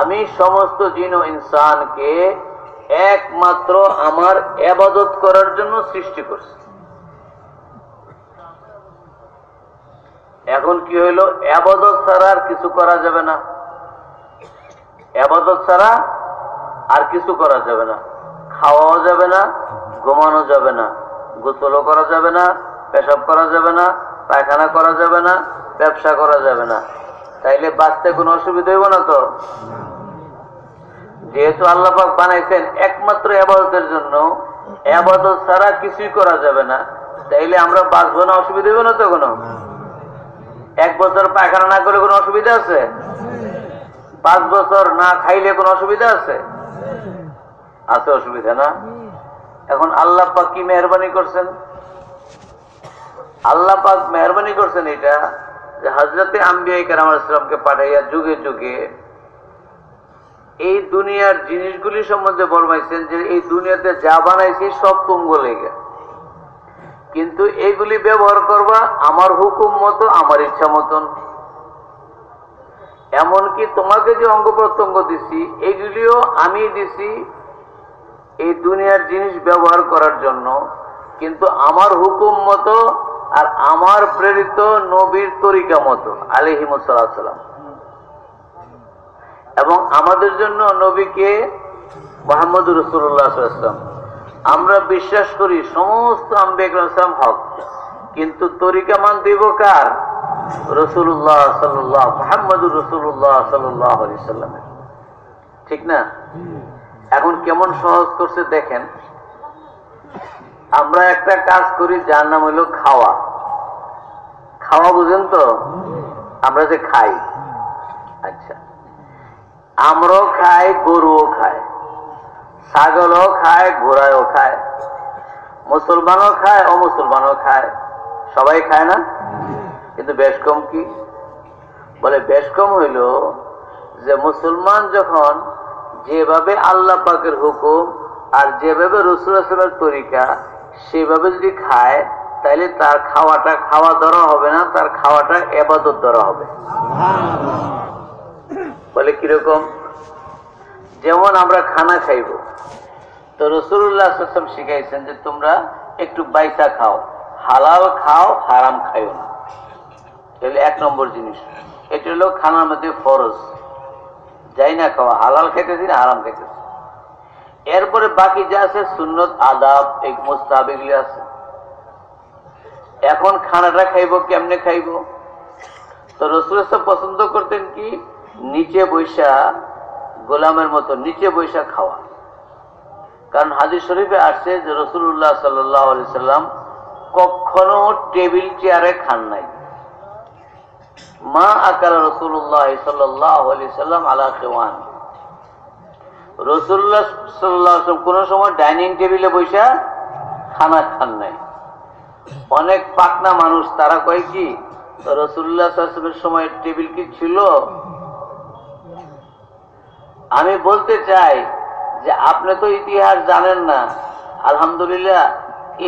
আমি সমস্ত জিন ও ইনসানকে একমাত্র আমার এবাদত করার জন্য সৃষ্টি করছি। এখন কি হইল? আবাদত ছাড়া আর কিছু করা যাবে না। আবাদত ছাড়া আর কিছু করা যাবে না। খাওয়াও যাবে না, ঘুমানো যাবে না, গোসলও করা যাবে না, পেশাব করা যাবে না, পায়খানা করা যাবে না, ব্যবসা করা যাবে না। তাইলে বাঁচতে কোনো অসুবিধা হইব না তো? যেহেতু আল্লাপাক বানাইছেন একমাত্র আবাদতের জন্য, আবাদত ছাড়া কিছুই করা যাবে না। তাইলে আমরা বাঁচবো না, অসুবিধা হবে না তো কোনো? এক বছর পায়খানা না করলে কোনো অসুবিধা আছে? পাঁচ বছর না খাইলে কোনো অসুবিধা আছে? আছে অসুবিধা না? এখন আল্লাহ পাক কি মেহরবানি করছেন? আল্লাহ পাক মেহরবানি করছেন এটা যে হজরতে আম্বিয়া কারাম পাঠাইয়া যুগে যুগে এই দুনিয়ার জিনিসগুলি সম্বন্ধে বলবাইছেন যে এই দুনিয়াতে যা বানাইছি সব তুঙ্গ লেগে। কিন্তু এইগুলি ব্যবহার করবা আমার হুকুম মতো, আমার ইচ্ছা মতন। এমনকি তোমাকে যে অঙ্গ প্রত্যঙ্গ দিছি, এগুলিও আমি দিছি এই দুনিয়ার জিনিস ব্যবহার করার জন্য। কিন্তু আমার হুকুম মতো আর আমার প্রেরিত নবীর তরিকা মতো আলিহিমসাল্লাম এবং আমাদের জন্য নবীকে মোহাম্মদ রসুল্লাহাম আমরা বিশ্বাস করি সমস্ত আম্বেকরাম হক, কিন্তু তরিকা মান দিব কার? রসুল্লাহ সাল্লাহ মোহাম্মদুর রসুল্লাহ সাল্লাহ সাল্লামের ঠিক না? এখন কেমন সহজ করছে দেখেন। আমরা একটা কাজ করি, যার নাম হইল খাওয়া। খাওয়া বুঝেন তো? আমরা যে খাই। আচ্ছা। আমরাও খাই গরুও খায়। ছাগলও খায় ঘোড়াও খায়। মুসলমানও খায়, অমুসলমানও খায়। সবাই খায় না? কিন্তু বেশ কম কি? বলে বেশ কম হইল যে মুসলমান যখন যেভাবে আল্লাহ পাকের হুকুম আর যেভাবে রসুল আসলামের তরিকা সেভাবে যদি খায় তাহলে তার খাওয়াটা খাওয়া ধরা হবে না, তার খাওয়াটা এবাদত ধরা হবে। বলে কীরকম? যেমন আমরা খানা খাইব। তো রসুল্লাহ আসলাম শিখাইছেন যে তোমরা একটু বাইসা খাও। হালাল খাও, হারাম খাইও না। তাহলে এক নম্বর জিনিস। এটা হলো খানার মধ্যে ফরজ। যাই না খাওয়া হালাল খাইতেছি না, হারাম খাইতেছি। এরপরে বাকি যা আছে, সুন্নত, আদাব, এক মোস্তাব এগুলি আছে। এখন খানাটা খাইব, কেমনে খাইব? তো রসুল পছন্দ করতেন কি? নিচে বৈশা গোলামের মতো নিচে বৈশা খাওয়া। কারণ হাজির শরীফে আসছে যে রসুল্লাহ সাল্লাহ সাল্লাম কখনো টেবিল চেয়ারে খান নাই। মা আকার রসুল্লাহ সাল্লাম আলা খেওয়ান। রসুল্লাহ সাল্লাহ কোন সময় ডাইনিং টেবিলে বৈশা খানা খান নাই। অনেক পাকনা মানুষ, তারা কয় কি রসুল্লাহ সময় টেবিল কি ছিল? আমি বলতে চাই যে আপনি তো ইতিহাস জানেন না। আলহামদুলিল্লাহ,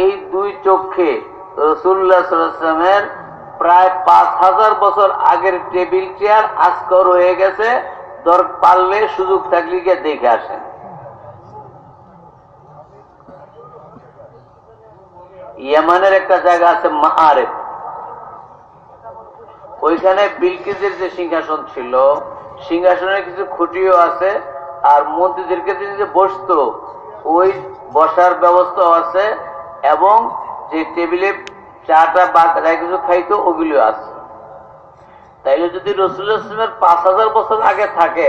এই দুই চক্ষে রসুল্লাহ সাল্লামের প্রায় পাঁচ হাজার বছর আগের টেবিল চেয়ার আজকে রয়ে গেছে। দর পারলে সুযোগ থাকলে গিয়ে দেখে আসেন। ইয়ামানের একটা জায়গা আছে মাহারেফ ওইখানে বিলকিসের যে সিংহাসন ছিল সিংহাসনের কিছু খুঁটিও আছে, আর মন্ত্রীদেরকে যে বসত, ওই বসার ব্যবস্থা আছে, এবং যে টেবিলে চাটা বা কিছু খাইতো ওগুলো আছে। তাইলে যদি রসুল ইসলামের পাঁচ হাজার বছর আগে থাকে,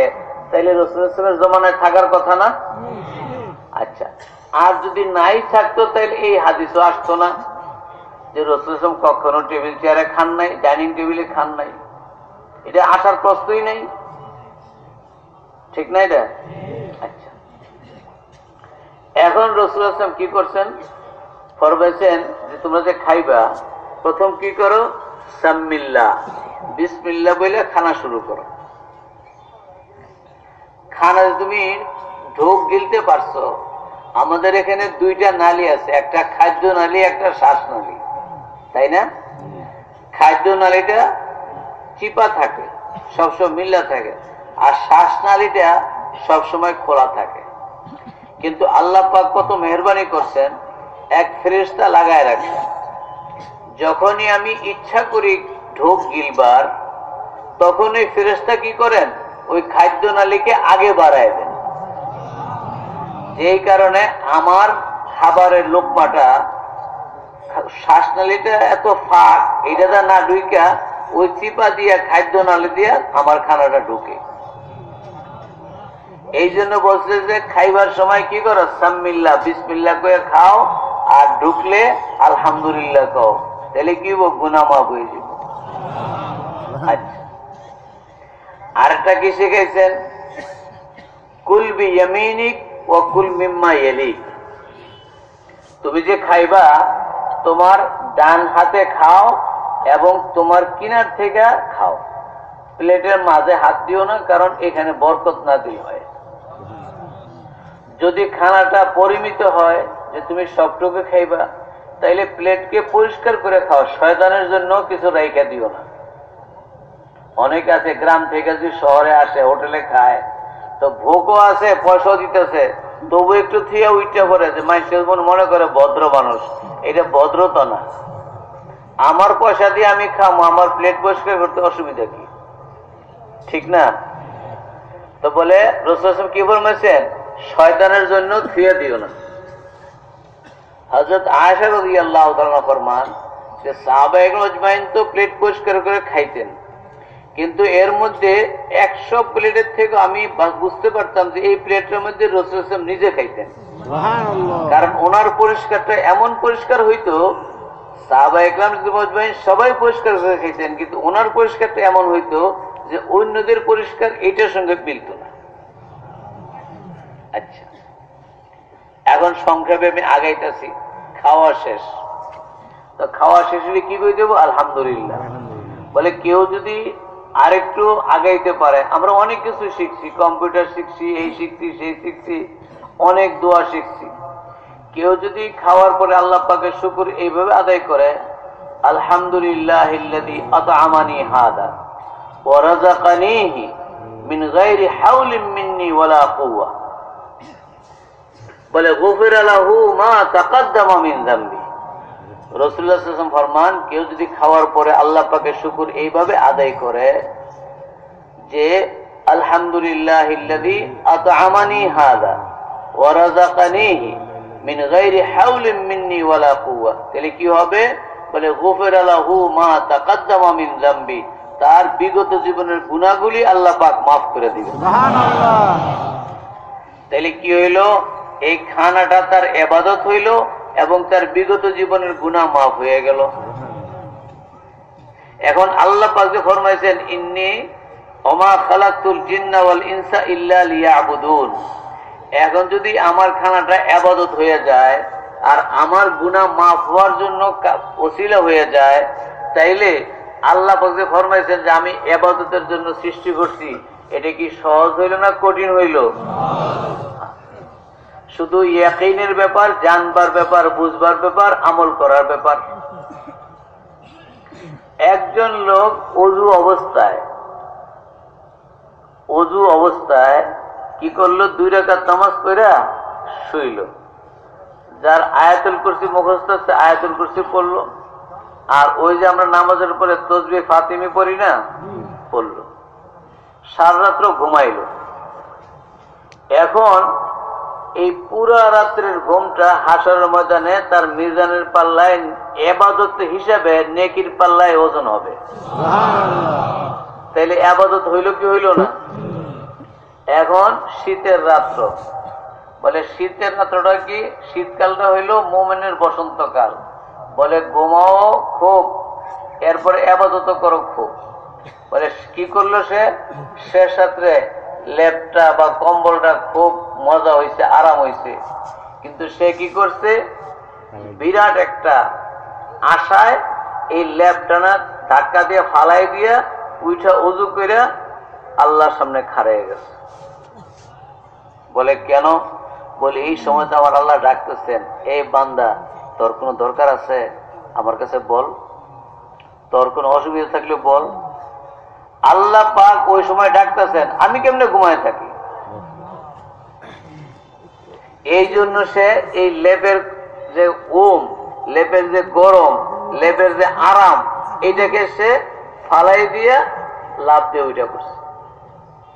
তাইলে রসুল ইসলামের জমানায় থাকার কথা না? আচ্ছা আর যদি নাই থাকতো তাহলে এই হাদিসও আসতো না, যে রসুল ইসলাম কখনো টেবিল চেয়ারে খান নাই, ডাইনিং টেবিলে খান নাই। এটা আসার প্রশ্নই নাই। ঠিক না এটা আচ্ছা। এখন রসুল আসলাম কি করছেন? ফরমাইছেন যে তোমরা যে খাইবা, প্রথম কি করো? সাম্মিল্লা। বিসমিল্লা বলে খানা শুরু করো। খানা তুমি ঢোক গিলতে পারছ, আমাদের এখানে দুইটা নালী আছে, একটা খাদ্য নালী, একটা শ্বাস নালী। তাই না? খাদ্য নালীটা চিপা থাকে, সবসময় মিল্লা থাকে। আর শ্বাস নালীটা সবসময় খোলা থাকে। কিন্তু আল্লাহ পাক কত মেহরবানি করছেন, এক ফেরেস্তা লাগায় রাখছেন যখনই আমি ইচ্ছা করি ঢোক গিলবার, তখন ওই ফেরেস্তা কি করেন? ওই খাদ্য নালীকে আগে বাড়ায় দেন। যেই কারণে আমার খাবারের লোকমাটা শ্বাসনালীটা এত ফাঁক এটা না ঢুইকা, ওই চিপা দিয়া খাদ্য নালী দিয়া আমার খানাটা ঢুকে। এই জন্য বলছে যে খাইবার সময় কি করো? সাম্মিল্লা বিসমিল্লা করে খাও আর ঢুকলে আলহামদুলিল্লাহ কও। তাহলে কি গুনামা হয়ে যাব আচ্ছা। আরেকটা কি শিখাইছেন? কুল বি ইয়ামিনিক ও কুল মিম্মা এলিক তুমি যে খাইবা তোমার ডান হাতে খাও এবং তোমার কিনার থেকে খাও। প্লেটের মাঝে হাত দিও না কারণ এখানে বরকত না দিল হয়। যদি খানাটা পরিমিত হয়, যে তুমি সবটুকু খাইবা, তাইলে প্লেটকে পরিষ্কার করে খাও, শয়তানের জন্য কিছু রাইখা দিও না। অনেক আছে, গ্রাম থেকে যদি শহরে আসে, হোটেলে খায়, তো ভোকও আছে, পয়সাও দিতেছে, তবু একটু থিয়া উইটা করে যে মাই মানুষের মনে করে ভদ্র মানুষ। এটা ভদ্রতা না। আমার পয়সা দিয়ে আমি খামো, আমার প্লেট পরিষ্কার করতে অসুবিধা কি? ঠিক না? তো বলে, রসুল কি বলছেন? শয়তানের জন্য থুয়ে দিও না। হজরত আয়সা রদি আল্লাহ ফরমান যে সাহাবা এগুলো তো প্লেট পরিষ্কার করে খাইতেন। কিন্তু এর মধ্যে একশো প্লেটের থেকে আমি বুঝতে পারতাম যে এই প্লেটের মধ্যে রসুল নিজে খাইতেন। কারণ ওনার পরিষ্কারটা এমন পরিষ্কার হইতো সাহাবা একলাম সবাই পরিষ্কার করে খাইতেন কিন্তু ওনার পরিষ্কারটা এমন হইতো যে অন্যদের পরিষ্কার এইটার সঙ্গে মিলত না। আচ্ছা। এখন সংক্ষেপে আমি আগাইতেছি খাওয়া শেষ। তো খাওয়া শেষ হলে কি করে দেবো? আলহামদুলিল্লাহ। বলে কেউ যদি আরেকটু আগাইতে পারে আমরা অনেক কিছু শিখছি কম্পিউটার শিখছি এই শিখছি সেই শিখছি অনেক দোয়া শিখছি। কেউ যদি খাওয়ার পরে আল্লাহ পাকের শুকুর এইভাবে আদায় করে আলহামদুলিল্লাহ আমানি হাদা ওয়ারাজাকানিহি মিন গায়রি হাওলিন মিন্নি ওয়ালা কুওয়া। বলে গুফির আলাহু মা তাকাদ্দামা মিন ফরমান কেউ যদি খাওয়ার পরে আল্লাহ পাকে শুকুর এইভাবে আদায় করে যে আলহামদুলিল্লাহ আমানি হাদা ওয়ারাজাকানিহি মিন গায়রি হাওলিন মিন্নি ওয়ালা তাহলে কি হবে? বলে গুফির আলাহু মা তাকাদ্দামা মিন যামবি। তার বিগত জীবনের গুণাগুলি আল্লাহ পাক মাফ করে দিবে তাহলে কি হইল? এই খানাটা তার এবাদত হইল এবং তার বিগত জীবনের গুণা মাফ হয়ে গেল। এখন আল্লাহ পাকে ফরমাইছেন, ইন্নি অমা খালাকুল জিন্নাওয়াল ইনসা ইল্লা লিয়াবুদুন। এখন যদি আমার খানাটা আবাদত হয়ে যায় আর আমার গুণা মাফ হওয়ার জন্য ওসিলা হয়ে যায়, তাইলে আল্লাহ পাকে ফরমাইছেন যে আমি আবাদতের জন্য সৃষ্টি করছি, এটা কি সহজ হইল না কঠিন হইল? শুধু ইয়াকিনের ব্যাপার, জানবার ব্যাপার, বুঝবার ব্যাপার, আমল করার ব্যাপার। একজন লোক অজু অবস্থায় অজু অবস্থায় কি করল? দুই রেখার তামাজ করে শুইল। যার আয়াতুল কুরসি মুখস্থ সে আয়াতুল কুরসি পড়ল। আর ওই যে আমরা নামাজের পরে তসবি ফাতিমি পড়ি না, পড়ল। সারা রাত্র ঘুমাইল। এখন এই পুরা রাত্রের ঘুমটা হাসার ময়দানে তার মিজানের পাল্লায় এবাদত হিসাবে নেকির পাল্লায় ওজন হবে। তাইলে আবাদত হইল কি হইল না? এখন শীতের রাত্র। বলে শীতের রাত্রটা কি? শীতকালটা হইল মোমেনের বসন্তকাল। বলে ঘুমাও খুব, এরপরে আবাদত করো খুব। বলে কি করল সে? শেষ রাত্রে লেপটা বা কম্বলটা খুব মজা হয়েছে আরাম হয়েছে কিন্তু সে কি করছে? বিরাট একটা আশায় এই ল্যাপটানা ধাক্কা দিয়ে ফালাই দিয়া উইঠা উজু কইরা আল্লাহর সামনে খাড়াই গেছে। বলে, কেন? বলে, এই সময় তো আমার আল্লাহ ডাকতেছেন এই বান্দা, তোর কোনো দরকার আছে? আমার কাছে বল। তোর কোনো অসুবিধা থাকলে বল। আল্লাহ পাক ওই সময় ডাকতেছেন, আমি কেমনে ঘুমায় থাকি? এই জন্য সে এই লেপের যে ওম লেপের যে গরম লেপের যে আরাম, এটাকে সে ফালাই দিয়া লাভ দিয়ে উঠে পড়ছে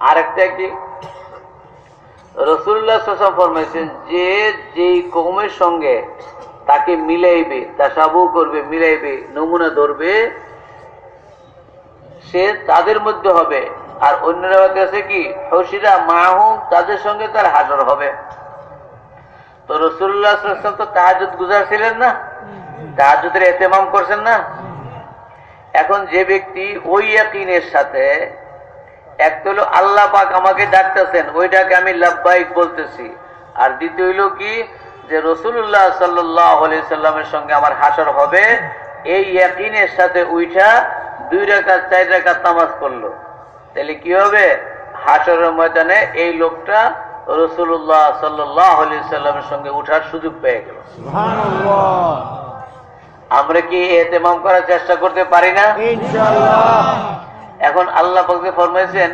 আরেকটা কি? রসুল্লাহ ফরমাইছেন, যে যেই কৌমের সঙ্গে তাকে মিলাইবে তা তাসাবু করবে, মিলাইবে, নমুনা ধরবে সে তাদের মধ্যে হবে। আর অন্যরা কাছে কি? হসিরা মাহুম তাদের সঙ্গে তার হাজার হবে। তো রসুল্লাহ তো তাহাজুদ গুজার ছিলেন না? তাহাজুদের এতেমাম করছেন না? এখন যে ব্যক্তি ওই ইয়াকিনের সাথে এক তো হলো আল্লাহ পাক আমাকে ডাকতেছেন ওইটাকে আমি লাভবাহিক বলতেছি। আর দ্বিতীয় হইল কি? যে রসুল্লাহ সাল্লাহ সাল্লামের সঙ্গে আমার হাসর হবে এই ইয়াকিনের সাথে উইঠা দুই রেখা চার রেখা তামাজ করল তাহলে কি হবে? হাসরের ময়দানে এই লোকটা রসুল্লাহ সাল্লাহ সাল্লামের সঙ্গে উঠার সুযোগ পেয়ে গেল। আমরা কি এতেমাম করার চেষ্টা করতে পারি না? এখন আল্লাহ পাকে ফরমাইছেন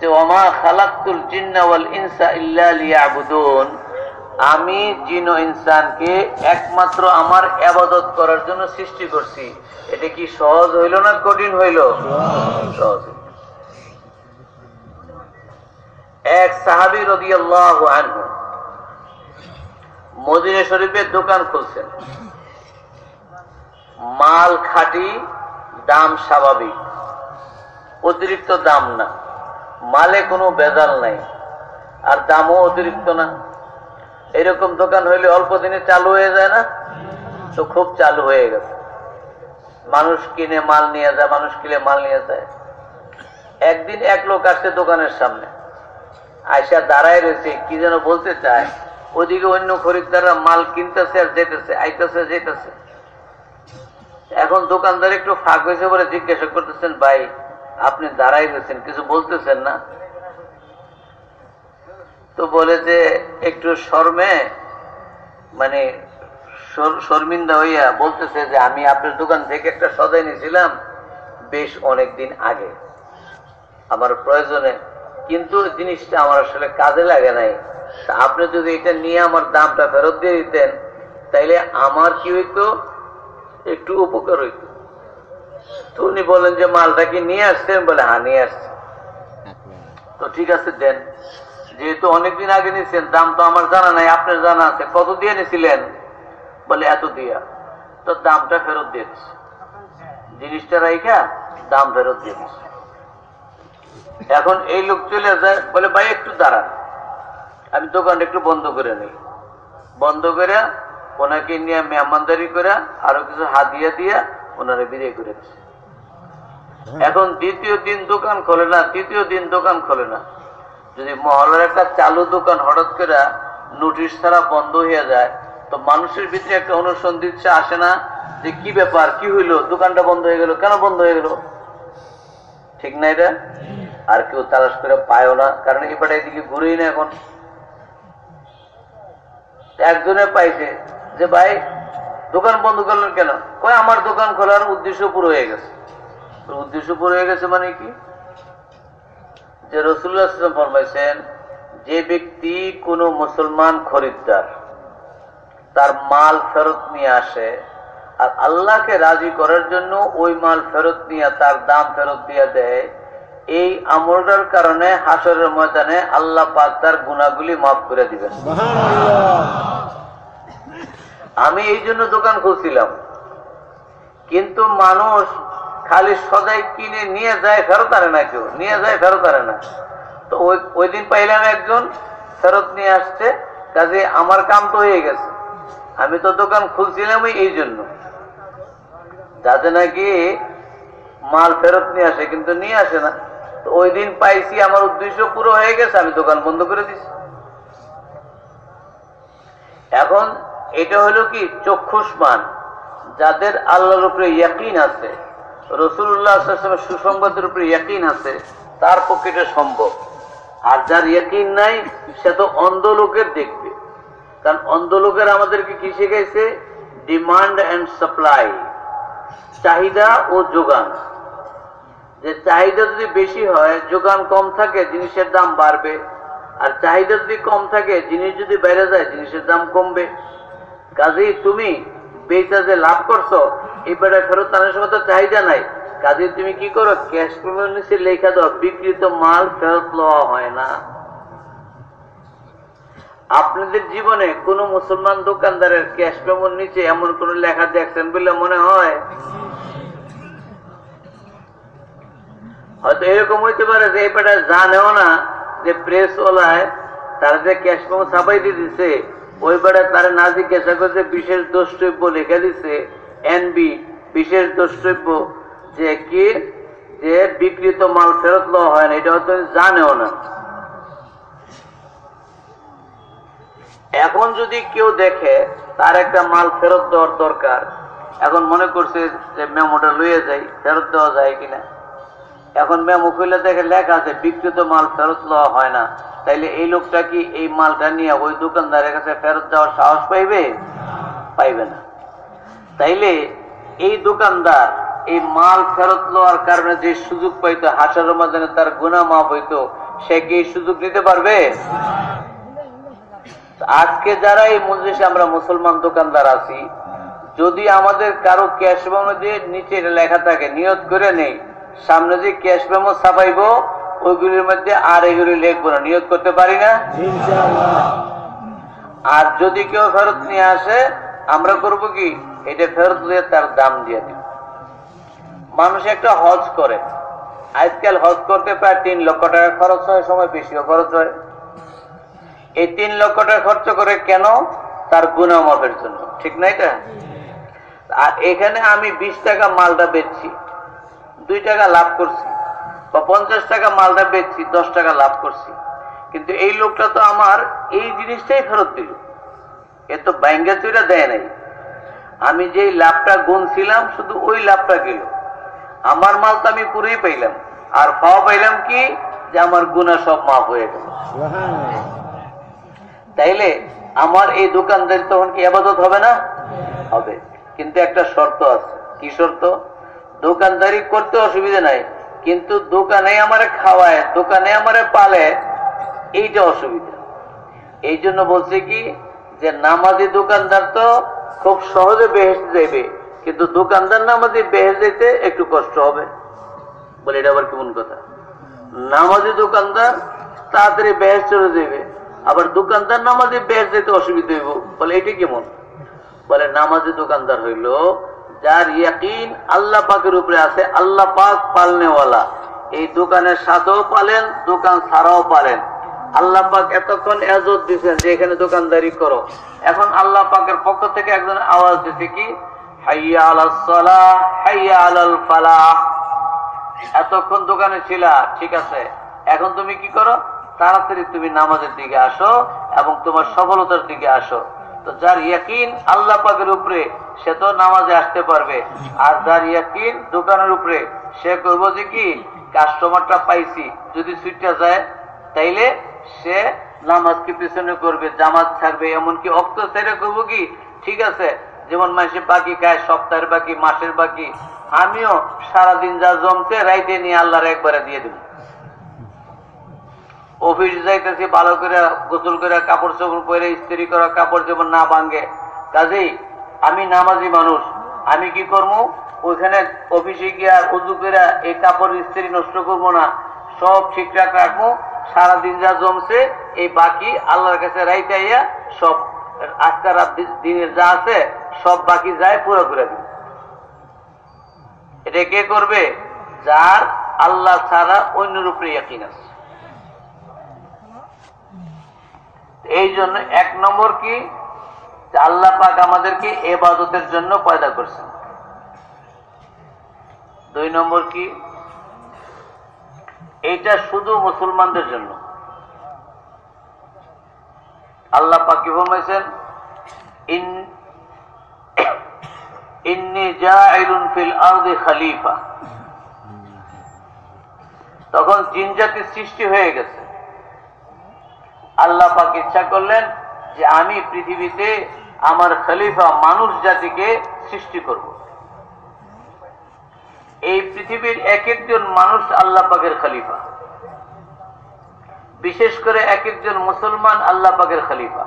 যে ওমা খালাকুল জিন্না ওয়াল ইনসা ইল্লা লিয়াবুদুন। আমি জিন ও ইনসানকে একমাত্র আমার আবাদত করার জন্য সৃষ্টি করছি। এটা কি সহজ হইল না কঠিন হইল? সহজ। এক সাহাবি আনহু মদিনা শরীফের দোকান খুলছেন। মাল খাঁটি দাম স্বাভাবিক। অতিরিক্ত দাম না। মালে কোনো বেজাল নাই। আর দামও অতিরিক্ত না। এরকম দোকান হইলে অল্প দিনে চালু হয়ে যায় না? তো খুব চালু হয়ে গেছে। মানুষ কিনে মাল নিয়ে যায়, মানুষ কিনে মাল নিয়ে যায়। একদিন এক লোক আসছে দোকানের সামনে। আয়সা দাঁড়ায় রয়েছে, কি যেন বলতে চায়। ওদিকে অন্য খরিদ্দাররা মাল কিনতেছে আর যেতেছে, আইতেছে, যেতেছে। এখন দোকানদার একটু ফাঁক হয়েছে বলে জিজ্ঞাসা করতেছেন, ভাই, আপনি দাঁড়াই রয়েছেন, কিছু বলতেছেন না? তো বলে যে একটু শর্মে মানে শর্মিন্দা হইয়া বলতেছে যে আমি আপনার দোকান থেকে একটা সদাই নিয়েছিলাম বেশ অনেক দিন আগে। আমার প্রয়োজনে। কিন্তু জিনিসটা আমার আসলে কাজে লাগে নাই। আপনি যদি এটা নিয়ে আমার দামটা ফেরত দিয়ে দিতেন তাইলে আমার কি হইতো? একটু উপকার হইতো। তো উনি বলেন যে মালটা কি নিয়ে আসছেন? বলে হ্যাঁ নিয়ে আসছে। তো ঠিক আছে দেন। যেহেতু অনেকদিন আগে নিয়েছেন, দাম তো আমার জানা নাই, আপনার জানা আছে। কত দিয়ে নিয়েছিলেন বলে, এত দিয়া। তো দামটা ফেরত দিয়েছে। জিনিসটা রাইখা, দাম ফেরত দিয়েছে। এখন এই লোক চলে যায়, বলে, ভাই, একটু দাঁড়ান। আমি দোকানটা একটু বন্ধ করে নিই। বন্ধ করে ওনাকে নিয়ে মেহমানদারি করে আরও কিছু হাদিয়া দিয়া ওনারা বিদায় করে দিচ্ছে এখন দ্বিতীয় দিন দোকান খোলে না, তৃতীয় দিন দোকান খোলে না। যদি মহলের একটা চালু দোকান হঠাৎ করে নোটিশ ছাড়া বন্ধ হয়ে যায়, তো মানুষের ভিতরে একটা অনুসন্ধিৎসা আসে না যে কি ব্যাপার, কি হইল, দোকানটা বন্ধ হয়ে গেল, কেন বন্ধ হয়ে গেল? ঠিক না এটা? আর কেউ তালাশ করে পায়ও না, কারণ এবারে এদিকে ঘুরেই না এখন। একজনে পাইছে যে, ভাই, দোকান বন্ধ করলেন কেন? কয়, আমার দোকান খোলার উদ্দেশ্য পুরো হয়ে গেছে। উদ্দেশ্য পুরো হয়ে গেছে মানে কি? যে রসুল্লাহ সাল্লাম ফরমাইছেন যে ব্যক্তি কোনো মুসলমান খরিদ্দার তার মাল ফেরত নিয়ে আসে আর আল্লাহকে রাজি করার জন্য ওই মাল ফেরত নিয়ে তার দাম ফেরত দিয়ে দেয় এই আমলটার কারণে হাসরের ময়দানে আল্লাহ পাক তার গুণাগুলি মাফ করে দিবেন। আমি এই জন্য দোকান খুলছিলাম কিন্তু মানুষ খালি সদাই কিনে নিয়ে যায়, ফেরত আনে না কেউ। নিয়ে যায়, ফেরত আনে না। তো ওই ওই দিন পাইলাম একজন, ফেরত নিয়ে আসছে। কাজে আমার কাম তো হয়ে গেছে। আমি তো দোকান খুলছিলাম এই জন্য। যাতে নাকি মাল ফেরত নিয়ে আসে, কিন্তু নিয়ে আসে না। তো ওই দিন পাইছি, আমার উদ্দেশ্য পুরো হয়ে গেছে, আমি দোকান বন্ধ করে দিছি। এখন এটা হলো কি? চক্ষুষ্মান। যাদের আল্লাহর উপরে ইয়াকিন আছে রসুল্লাহ সুসংবাদের উপরে ইয়াকিন আছে, তার পক্ষে সম্ভব। আর যার ইয়াকিন নাই, সে তো অন্ধ লোকের দেখবে। কারণ অন্ধ লোকের আমাদেরকে কি শিখাইছে? ডিমান্ড অ্যান্ড সাপ্লাই চাহিদা ও যোগান। যে চাহিদা যদি বেশি হয়, যোগান কম থাকে, জিনিসের দাম বাড়বে। আর চাহিদা যদি কম থাকে, জিনিস যদি বেড়ে যায়, জিনিসের দাম কমবে। কাজেই তুমি বেচা যে লাভ করছ এই ফেরত আনার সময় তো চাহিদা নাই। কাজেই তুমি কি করো? ক্যাশ পেমেন্ট নিচে লেখা দাও, বিক্রিত মাল ফেরত লওয়া হয় না। আপনাদের জীবনে কোন মুসলমান দোকানদারের ক্যাশ পেমেন্ট নিচে এমন কোন লেখা দেখছেন বলে মনে হয়? হয়তো এরকম হইতে পারে যে এই পেটা জানেও না যে প্রেস ওলায় তারা যে ক্যাশ মেমো ছাপাই দিয়ে দিছে, ওই বেড়া তারা না জিজ্ঞাসা করছে বিশেষ দ্রষ্টব্য লিখে দিছে এনবি, বিশেষ দ্রষ্টব্য যে কি? যে বিকৃত মাল ফেরত লওয়া হয় না, এটা হয়তো জানেও না। এখন যদি কেউ দেখে তার একটা মাল ফেরত দেওয়ার দরকার, এখন মনে করছে যে মেমোটা লইয়ে যাই, ফেরত দেওয়া যায় কিনা। এখন মেমো খুলে দেখে লেখা আছে বিকৃত মাল ফেরত লওয়া হয় না। তাইলে এই লোকটা কি এই মালটা নিয়ে ওই দোকানদারের কাছে ফেরত দেওয়ার সাহস পাইবে? পাইবে না। তাইলে এই দোকানদার এই মাল ফেরত লওয়ার কারণে যে সুযোগ পাইতো হাসার মাধ্যমে তার গুণা মাপ হইতো সে কি এই সুযোগ নিতে পারবে? আজকে যারা এই মজলিসে আমরা মুসলমান দোকানদার আছি যদি আমাদের কারও ক্যাশ মেমো দিয়ে নিচে এটা লেখা থাকে নিয়ত করে নেই সামনে যে ক্যাশ মেমো ছাপাইবো ওইগুলির মধ্যে আর এগুলি লিখব না নিয়ত করতে পারি না? আর যদি কেউ ফেরত নিয়ে আসে আমরা করব কি? এটা ফেরত দিয়ে তার দাম দিয়ে দিব মানুষ একটা হজ করে। আজকাল হজ করতে প্রায় তিন লক্ষ টাকা খরচ হয়, সময় বেশিও খরচ হয়। এই তিন লক্ষ টাকা খরচ করে কেন? তার গুণামাপের জন্য। ঠিক না এটা আর এখানে আমি বিশ টাকা মালটা বেচছি, দুই টাকা লাভ করছি, বা পঞ্চাশ টাকা মালটা বেচছি, দশ টাকা লাভ করছি। কিন্তু এই লোকটা তো আমার এই জিনিসটাই ফেরত দিল। এ তো ব্যাঙ্গা চুরা দেয় নাই। আমি যেই লাভটা গুনছিলাম শুধু ওই লাভটা গেল। আমার মাল তো আমি পুরোই পাইলাম। আর পাওয়া পাইলাম কি? যে আমার গুণা সব মাফ হয়ে গেল। তাইলে আমার এই দোকানদারি তখন কি আবাদত হবে না? হবে। কিন্তু একটা শর্ত আছে। কি শর্ত? দোকানদারি করতে অসুবিধা নাই। কিন্তু দোকানে আমারে খাওয়ায় দোকানে আমারে পালে এইটা অসুবিধা। এই জন্য বলছে কি? যে নামাজি দোকানদার তো খুব সহজে বেহেস যাইবে। কিন্তু দোকানদার নামাজি বেহেস যেতে একটু কষ্ট হবে। বলে এটা আবার কেমন কথা? নামাজি দোকানদার তাড়াতাড়ি বেহেস চলে যাবে আবার দোকানদার নামাজি বেহেস যেতে অসুবিধা হইব। বলে এটা কেমন? বলে নামাজি দোকানদার হইল, যার ইয়াকিন আল্লাহ পাকের উপরে আছে, আল্লাহ পাক পালনেওয়ালা। এই দোকানের সাথেও পালেন, দোকান ছাড়াও পালেন। এতক্ষণ এজত দিচ্ছেন যে এখানে দোকানদারি করো। এখন আল্লাহ পাকের পক্ষ থেকে একজন আওয়াজ কি? এতক্ষণ দোকানে ছিলা, ঠিক আছে। এখন তুমি কি করো? তাড়াতাড়ি তুমি নামাজের দিকে আসো এবং তোমার সফলতার দিকে আসো। তো যার ইয়াকিন আল্লাহ পাকের উপরে, সে তো নামাজে আসতে পারবে। আর যার ইয়াকিন দোকানের উপরে, সে করব যে কি? কাস্টমারটা পাইছি। যদি সুইটটা যায়, তাইলে সে নামাজকে পিছনে করবে, জামাত ছাড়বে, এমনকি অক্ত ছেড়ে করব কি? ঠিক আছে, যেমন মাসে বাকি খায় সপ্তাহের বাকি, মাসের বাকি, আমিও সারাদিন যা জমছে রাইতে নিয়ে আল্লাহর একবারে দিয়ে দেব। অফিস যাইতেছি, ভালো করে গোসল করে, কাপড় চোপড় পরে, ইস্ত্রি করা, কাপড় যেমন না ভাঙ্গে কাজেই আমি নামাজি মানুষ, আমি কি করব? ওইখানে অফিসে গিয়ে উজু করে এই কাপড় ইস্ত্রি নষ্ট করব না। সব ঠিকঠাক রাখব। সারাদিন যা জমছে, এই বাকি আল্লাহর কাছে রাইতে আইয়া সব আজকাল রাত দিনের যা আছে, সব বাকি যায় পুরো করে দিব। এটা কে করবে? যার আল্লাহ ছাড়া অন্যের উপরে ইয়াকিন আছে। এই জন্য এক নম্বর কি? আল্লাহ পাক আমাদেরকে এবাদতের জন্য পয়দা করছেন। দুই নম্বর কি? এইটা শুধু মুসলমানদের জন্য। আল্লাহ পাক ফরমাইছেন? ইন্নি তখন জিন জাতির সৃষ্টি হয়ে গেছে। আল্লাহ পাক ইচ্ছা করলেন যে আমি পৃথিবীতে আমার খলিফা মানুষ জাতিকে সৃষ্টি করব। এই পৃথিবীর এক একজন মানুষ আল্লাহ পাকের খলিফা। বিশেষ করে এক একজন মুসলমান আল্লাহ পাকের খলিফা।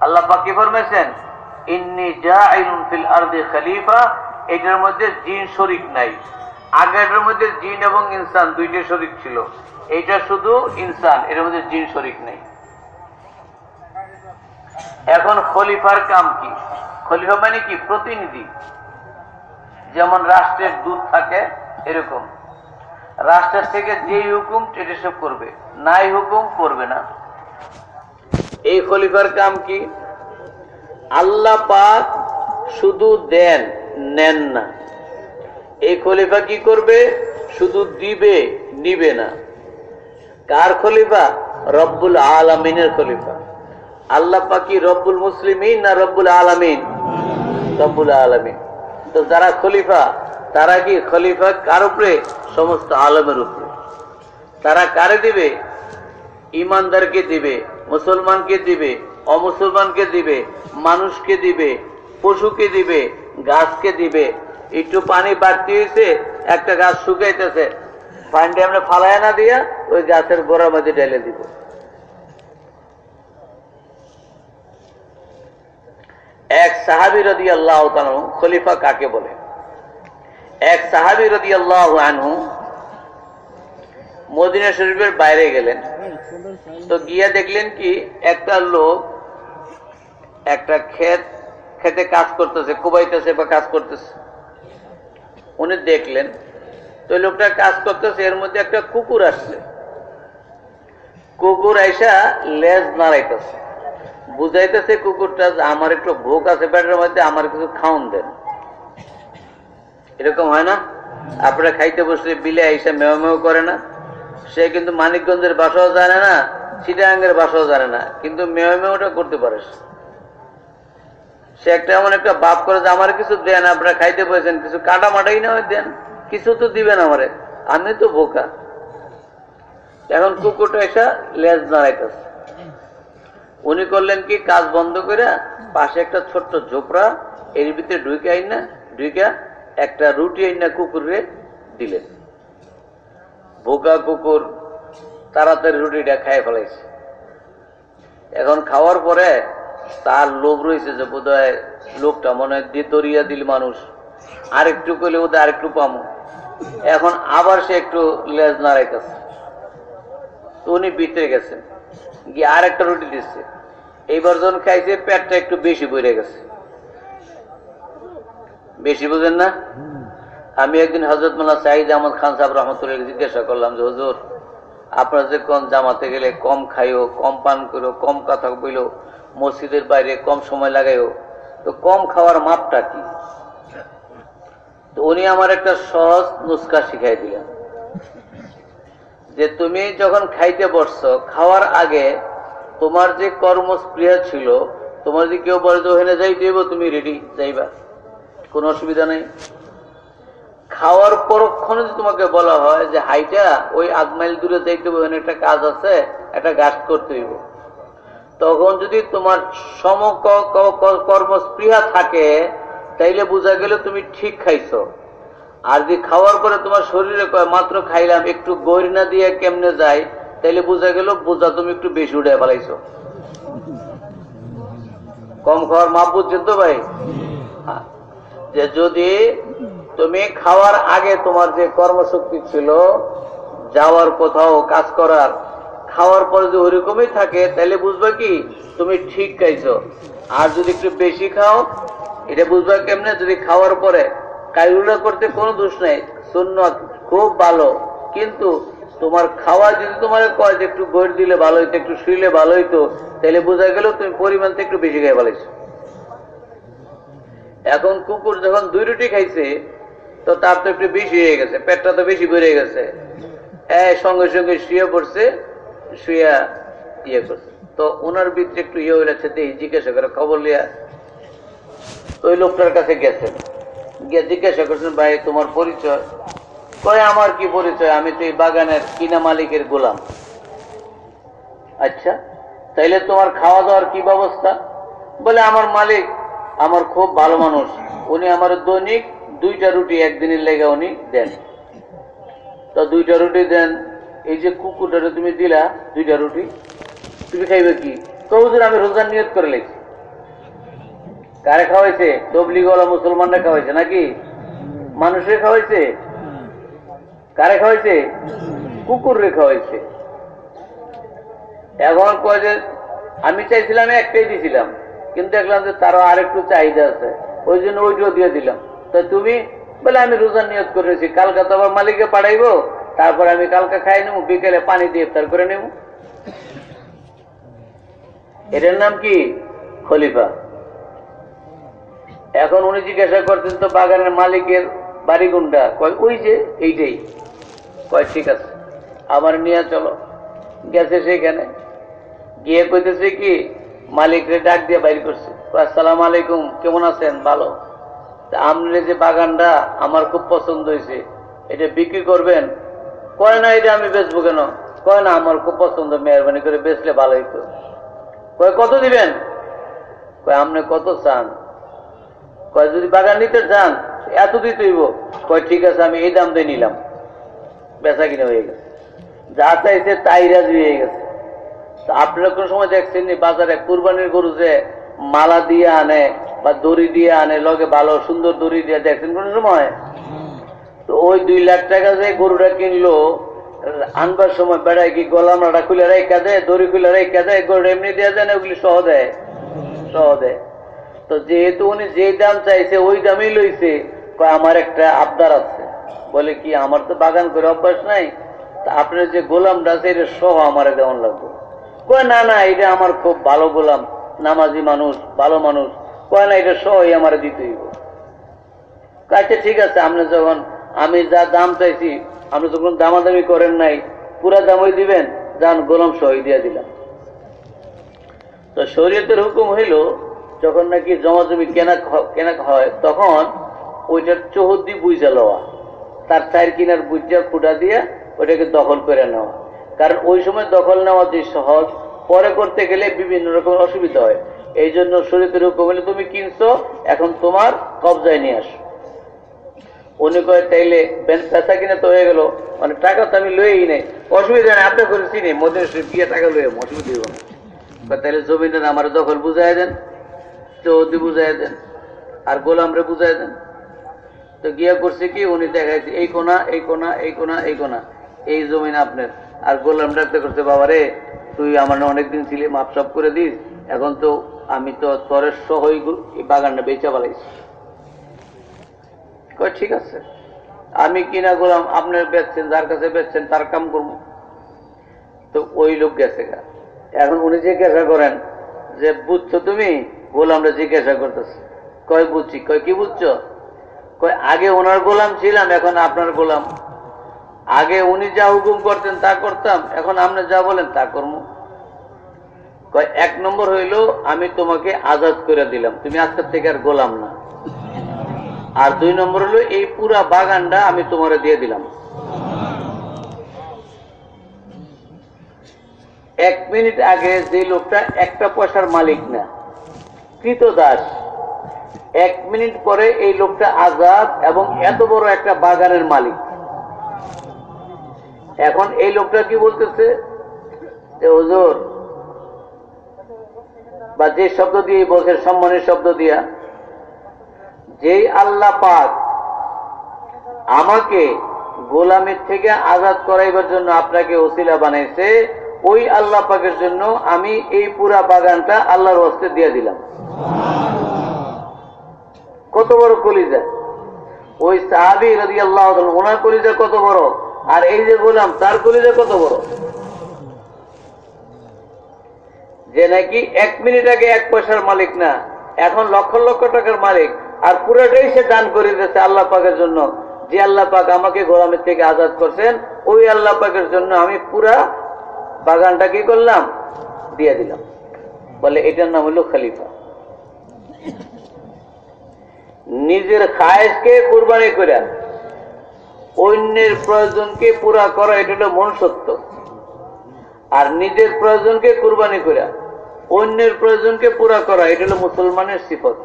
আল্লাহ পাক কি ফরমেছেন ইন্নি জাইলুন ফিল আরদি খলিফা। এটার মধ্যে জিন শরিক নাই। আগেরটার মধ্যে জিন এবং ইনসান দুইটা শরিক ছিল। এইটা শুধু ইনসান, এর মধ্যে জিন শরিক নেই। এখন খলিফার কাম কি? খলিফা মানে কি? প্রতিনিধি। যেমন রাষ্ট্রের দূত থাকে, এরকম। রাষ্ট্রের থেকে যে হুকুম এটা সব করবে। নাই হুকুম, করবে না। এই খলিফার কাম কি? আল্লাহ পাক শুধু দেন, নেন না। এই খলিফা কি করবে? শুধু দিবে, নিবে না। কার খলিফা? রব্বুল আলমিনের খলিফা। আল্লাহ পাকি রব্বুল মুসলিমিন না রব্বুল আলমিন? রব্বুল আলমিন। তো যারা খলিফা, তারা কি খলিফা কার উপরে? সমস্ত আলমের উপরে। তারা কারে দিবে? ইমানদারকে দিবে, মুসলমানকে দিবে, অমুসলমানকে দিবে, মানুষকে দিবে, পশুকে দিবে, গাছকে দিবে। একটু পানি বাড়তি হয়েছে একটা গাছ শুকাইতেছে। পানিটা আমরা ফালায় না দিয়া ওই গাছের গোড়ার মধ্যে ঢেলে দিব। এক সাহাবি রদি আল্লাহ খলিফা কাকে বলে? এক সাহাবি রদি আল্লাহ মদিনা শরীফের বাইরে গেলেন। তো গিয়া দেখলেন কি, একটা লোক একটা ক্ষেত খেতে কাজ করতেছে, কুবাইতেছে বা কাজ করতেছে। উনি দেখলেন, তো লোকটা কাজ করতেছে, এর মধ্যে একটা কুকুর আসছে। কুকুর আইসা লেজ নাড়াইতেছে। বুঝাইতেছে কুকুরটা আমার একটু ভোগ আছে, পেটের মধ্যে আমার কিছু খাওন দেন। এরকম হয় না? আপনারা খাইতে বসলে বিলে আইসা মেও মেও করে না। সে কিন্তু মানিকগঞ্জের বাসাও জানে না চিটাঙ্গের বাসাও জানে না, কিন্তু মেয় মেয়েটা করতে পারে সে। একটা এমন একটা বাপ করে যে আমার কিছু দেন, আপনারা খাইতে পেয়েছেন কিছু কাটা মাটাই না দেন, কিছু তো দিবেন আমারে। আমি তো বোকা। এখন কুকুরটা এসা লেজ নাড়াইতেছে। উনি করলেন কি, কাজ বন্ধ করে পাশে একটা ছোট্ট ঝোপড়া, এর ভিতরে ঢুকে আইন না ঢুকে একটা রুটি আইন না কুকুরে দিলেন। বোকা কুকুর তাড়াতাড়ি রুটিটা খাই ফেলাইছে। এখন খাওয়ার পরে তার লোভ রয়েছে যে বোধ লোকটা মনে হয় দিয়ে তরিয়া দিল মানুষ। আরেকটু করলে বোধ আরেকটু পামো। এখন আবার সে একটু লেজ নাড়াইতেছে। উনি ভিতরে গেছেন। গিয়ে আর একটা রুটি দিচ্ছে। এইবার যখন খাইছে, পেটটা একটু বেশি বেড়ে গেছে। বেশি বুঝেন না? আমি একদিন হজরত মোল্লা সাইদ আহমদ খান সাহেব রহমতুল্লাহ জিজ্ঞাসা করলাম যে, হুজুর, আপনারা যে কোন জামাতে গেলে কম খাইও, কম পান করো কম কথা বইলো মসজিদের বাইরে কম সময় লাগাইও, তো কম খাওয়ার মাপটা কি? উনি আমার একটা সহজ নুস্কা শিখাই দিলেন। যে তুমি যখন খাইতে বসছো, খাওয়ার আগে তোমার যে কর্মস্পৃহা ছিল, তোমার যে কেউ বলে যে, ওখানে যাই দেব তুমি রেডি যাইবা। কোনো অসুবিধা নেই। খাওয়ার পরক্ষণে যদি তোমাকে বলা হয় যে, হাইটা, ওই আধ মাইল দূরে যাইতে হবে ওখানে একটা কাজ আছে, একটা গাছ করতে হইব। তখন যদি তোমার সম কর্মস্পৃহা থাকে, তাইলে বোঝা গেল তুমি ঠিক খাইছো। আর যদি খাওয়ার পরে তোমার শরীরে মাত্র খাইলাম, একটু গড়ি না দিয়ে কেমনে যায়? তাইলে বোঝা গেল, বোঝা তুমি একটু বেশি উঠে ফেলাইছো। কম খাওয়ার মাপ বুঝছেন তো ভাই? হ্যাঁ। যে যদি তুমি খাওয়ার আগে তোমার যে কর্মশক্তি ছিল, যাওয়ার কোথাও কাজ করার, খাওয়ার পরে যদি ওরকমই থাকে তাহলে বুঝবা কি, তুমি ঠিক খাইছো। আর যদি একটু বেশি খাও, এটা বুঝবা কেমনে? যদি খাওয়ার পরে কাইরুলা করতে কোনো দোষ নেই। সুন্নত খুব ভালো। কিন্তু তোমার খাওয়া যদি তোমার কয় যে একটু গড় দিলে ভালো হইতো, একটু শুইলে ভালো হইতো তাহলে বোঝা গেল তুমি পরিমাণটা একটু বেশি খাই ফেলাইছো। এখন কুকুর যখন দুই রুটি খাইছে, তো তার তো একটু বেশি হয়ে গেছে, পেটটা তো বেশি বেড়ে গেছে। হ্যাঁ সঙ্গে সঙ্গে শুয়ে পড়ছে শুয়ে ইয়ে করছে। তো ওনার ভিতরে একটু ইয়ে হয়ে যাচ্ছে জিজ্ঞাসা করে, খবর লিয়া ওই লোকটার কাছে গেছেন গিয়ে জিজ্ঞাসা করছেন, ভাই, তোমার পরিচয়? কয়, আমার কি পরিচয়? আমি তো এই বাগানের কিনা মালিকের গোলাম। আচ্ছা তাইলে তোমার খাওয়া দাওয়ার কি ব্যবস্থা? বলে, আমার মালিক আমার খুব ভালো মানুষ। উনি আমার দৈনিক দুইটা রুটি একদিনের লেগে উনি দেন। তো দুইটা রুটি দেন? এই যে কুকুরটা তুমি দিলা দুইটা রুটি, তুমি খাইবে কি? কবুদের আমি রোজার নিয়ত করে লেছি কারে খাওয়াইছে? তবলি গলা মুসলমানরা খাওয়াইছে নাকি? মানুষে খাওয়াইছে? কারে খাওয়াইছে? কুকুরে খাওয়াইছে। এখন কয় যে, আমি চাইছিলাম একটাই দিছিলাম, কিন্তু দেখলাম যে তারও আরেকটু চাহিদা আছে। ওই জন্য ওইটাও দিয়ে দিলাম। তো তুমি? বলে আমি রোজার নিয়ত করেছি। কালকা তো আবার মালিকে পাঠাইবো, তারপর আমি কালকা খাই নেব, বিকেলে পানি দিয়ে ইফতার করে নেব। এটার নাম কি? খলিফা। এখন উনি জিজ্ঞাসা করতেন তো বাগানের মালিকের বাড়ি কোনটা? কয়, ওই যে এইটাই। কয়, ঠিক আছে, আমার নিয়ে চলো। গেছে সেখানে গিয়ে কইতেছে কি, মালিকরে ডাক দিয়ে বাইর করছে। আসসালাম আলাইকুম, কেমন আছেন? ভালো। তা আপনার যে বাগানটা আমার খুব পছন্দ হয়েছে, এটা বিক্রি করবেন? কয় না, এটা আমি বেচবো কেন? কয় না, আমার খুব পছন্দ, মেহরবানি করে বেচলে ভালো হইতো। কয়, কত দিবেন? কয়, আপনি কত চান? কয়, যদি বাগান নিতে চান এত দিতে হইব। কয়, ঠিক আছে, আমি এই দাম দিয়ে নিলাম। বেচা কিনে হয়ে গেছে। যা চাইছে তাই রাজি হয়ে গেছে। আপনারা কোন সময় দেখছেন বাজারে কুরবানির গরু যে মালা দিয়ে আনে বা দড়ি দিয়ে আনে, লগে ভালো সুন্দর দড়ি দিয়ে, দেখছেন কোন সময়? তো ওই দুই লাখ টাকা যে গরুটা কিনলো, আনবার সময় বেড়ায় কি গলামড়াটা খুলে রেখা দেয়, দড়ি খুলে রেখা দেয়, গরুটা এমনি দিয়ে দেয় না, ওগুলি সহ দেয়? সহ দেয়। তো যেহেতু উনি যে দাম চাইছে, ওই দামই লইছে আমার একটা আবদার আছে। বলে কি, আমার তো বাগান করে অভ্যাস নাই আপনার যে গোলামটা আছে, এটা সহ আমার দেওয়ান লাগবে। কয়, না না, এটা আমার খুব ভালো গোলাম, নামাজি মানুষ, ভালো মানুষ। কয়, না, এটা সহই আমার দিতে হইব। আচ্ছা ঠিক আছে, আপনি যখন, আমি যা দাম চাইছি, আপনি যখন দামাদামি করেন নাই, পুরা দামই দিবেন, যান, গোলাম সহই দিয়ে দিলাম। তো শরীয়তের হুকুম হইল যখন নাকি জমা জমি কেনা কেনা হয়, তখন ওইটার চৌহদ্দি বুঝা লওয়া। তার চার কিনার বুঝা খুঁটা দিয়ে ওইটাকে দখল করে নেওয়া। কারণ ওই সময় দখল নেওয়া যে সহজ, পরে করতে গেলে বিভিন্ন রকম অসুবিধা হয়। এই জন্য শরীরের হুকুম হলে, তুমি কিনছো, এখন তোমার কবজায় নিয়ে আসো। উনি কয়ে, তাইলে পেশা কিনে তো হয়ে গেল। মানে টাকা তো আমি লয়েই নেই। অসুবিধা নেই আপনি করে চিনি। মধ্যে গিয়ে টাকা লয়ে অসুবিধা হইব না। তাইলে জমিটা আমার দখল বুঝাই দেন। চৌধি বুঝাই দেন। আর গোলামরে বুঝাই দেন। তো গিয়া করছে কি, উনি দেখাইছে, এই কোনা এই কোনা এই কোনা এই কোনা, এই জমিন আপনার। আর গোলাম ডাকতে করছে বাবা রে তুই আমার অনেকদিন ছিলি, মাপ সব করে দিস। এখন তো আমি তো তরের সহ এই বাগানটা বেচা পালাইছি ঠিক আছে। আমি কিনা গোলাম, আপনার বেচছেন, যার কাছে বেচছেন, তার কাম করব। তো ওই লোক গেছে এখন উনি যে জিজ্ঞাসা করেন যে, বুঝছ তুমি? গোলামরা জিজ্ঞাসা করতেছে, কয় বুঝছি, কয় কি বুঝছ? কয়, আগে ওনার গোলাম ছিলাম, এখন আপনার গোলাম। আগে উনি যা হুকুম করতেন তা করতাম, এখন আপনি যা বলেন তা করব। কয়, এক নম্বর হইল, আমি তোমাকে আজাদ করে দিলাম, তুমি আজকের থেকে আর গোলাম না। আর দুই নম্বর হলো এই পুরা বাগানটা আমি তোমারে দিয়ে দিলাম। এক মিনিট আগে যে লোকটা একটা পয়সার মালিক না কৃত দাস। এক মিনিট পরে এই লোকটা আজাদ এবং এত বড় একটা বাগানের মালিক। এখন এই লোকটা কি বলতেছে? বা যে শব্দ দিয়ে বলছে সম্মানের শব্দ দিয়া, যেই আল্লাহ পাক আমাকে গোলামের থেকে আজাদ করাইবার জন্য আপনাকে ওসিলা বানাইছে ওই আল্লাহ পাকের জন্য আমি এই পুরা বাগানটা আল্লাহর হস্তে দিয়ে দিলাম। কত বড় কলিজা। ওই সাহাবি রাজি আল্লাহ ওনার কলিজা কত বড়? আর এই যে গোলাম, তার কলিজা কত বড়? যে নাকি এক মিনিট আগে এক পয়সার মালিক না, এখন লক্ষ লক্ষ টাকার মালিক, আর পুরোটাই সে দান করে দিয়েছে আল্লাহ পাকের জন্য। যে আল্লাহ পাক আমাকে গোলামের থেকে আজাদ করছেন, ওই আল্লাহ পাকের জন্য আমি পুরা বাগানটা কি করলাম? দিয়ে দিলাম। বলে, এটার নাম হলো খলিফা। নিজের খায়েশকে কুরবানি করে অন্যের প্রয়োজনকে পুরা করা, এটা হলো মনুষ্যত্ব আর নিজের প্রয়োজনকে কুরবানি করে অন্যের প্রয়োজনকে পুরা করা, এটা হলো মুসলমানের সিফত।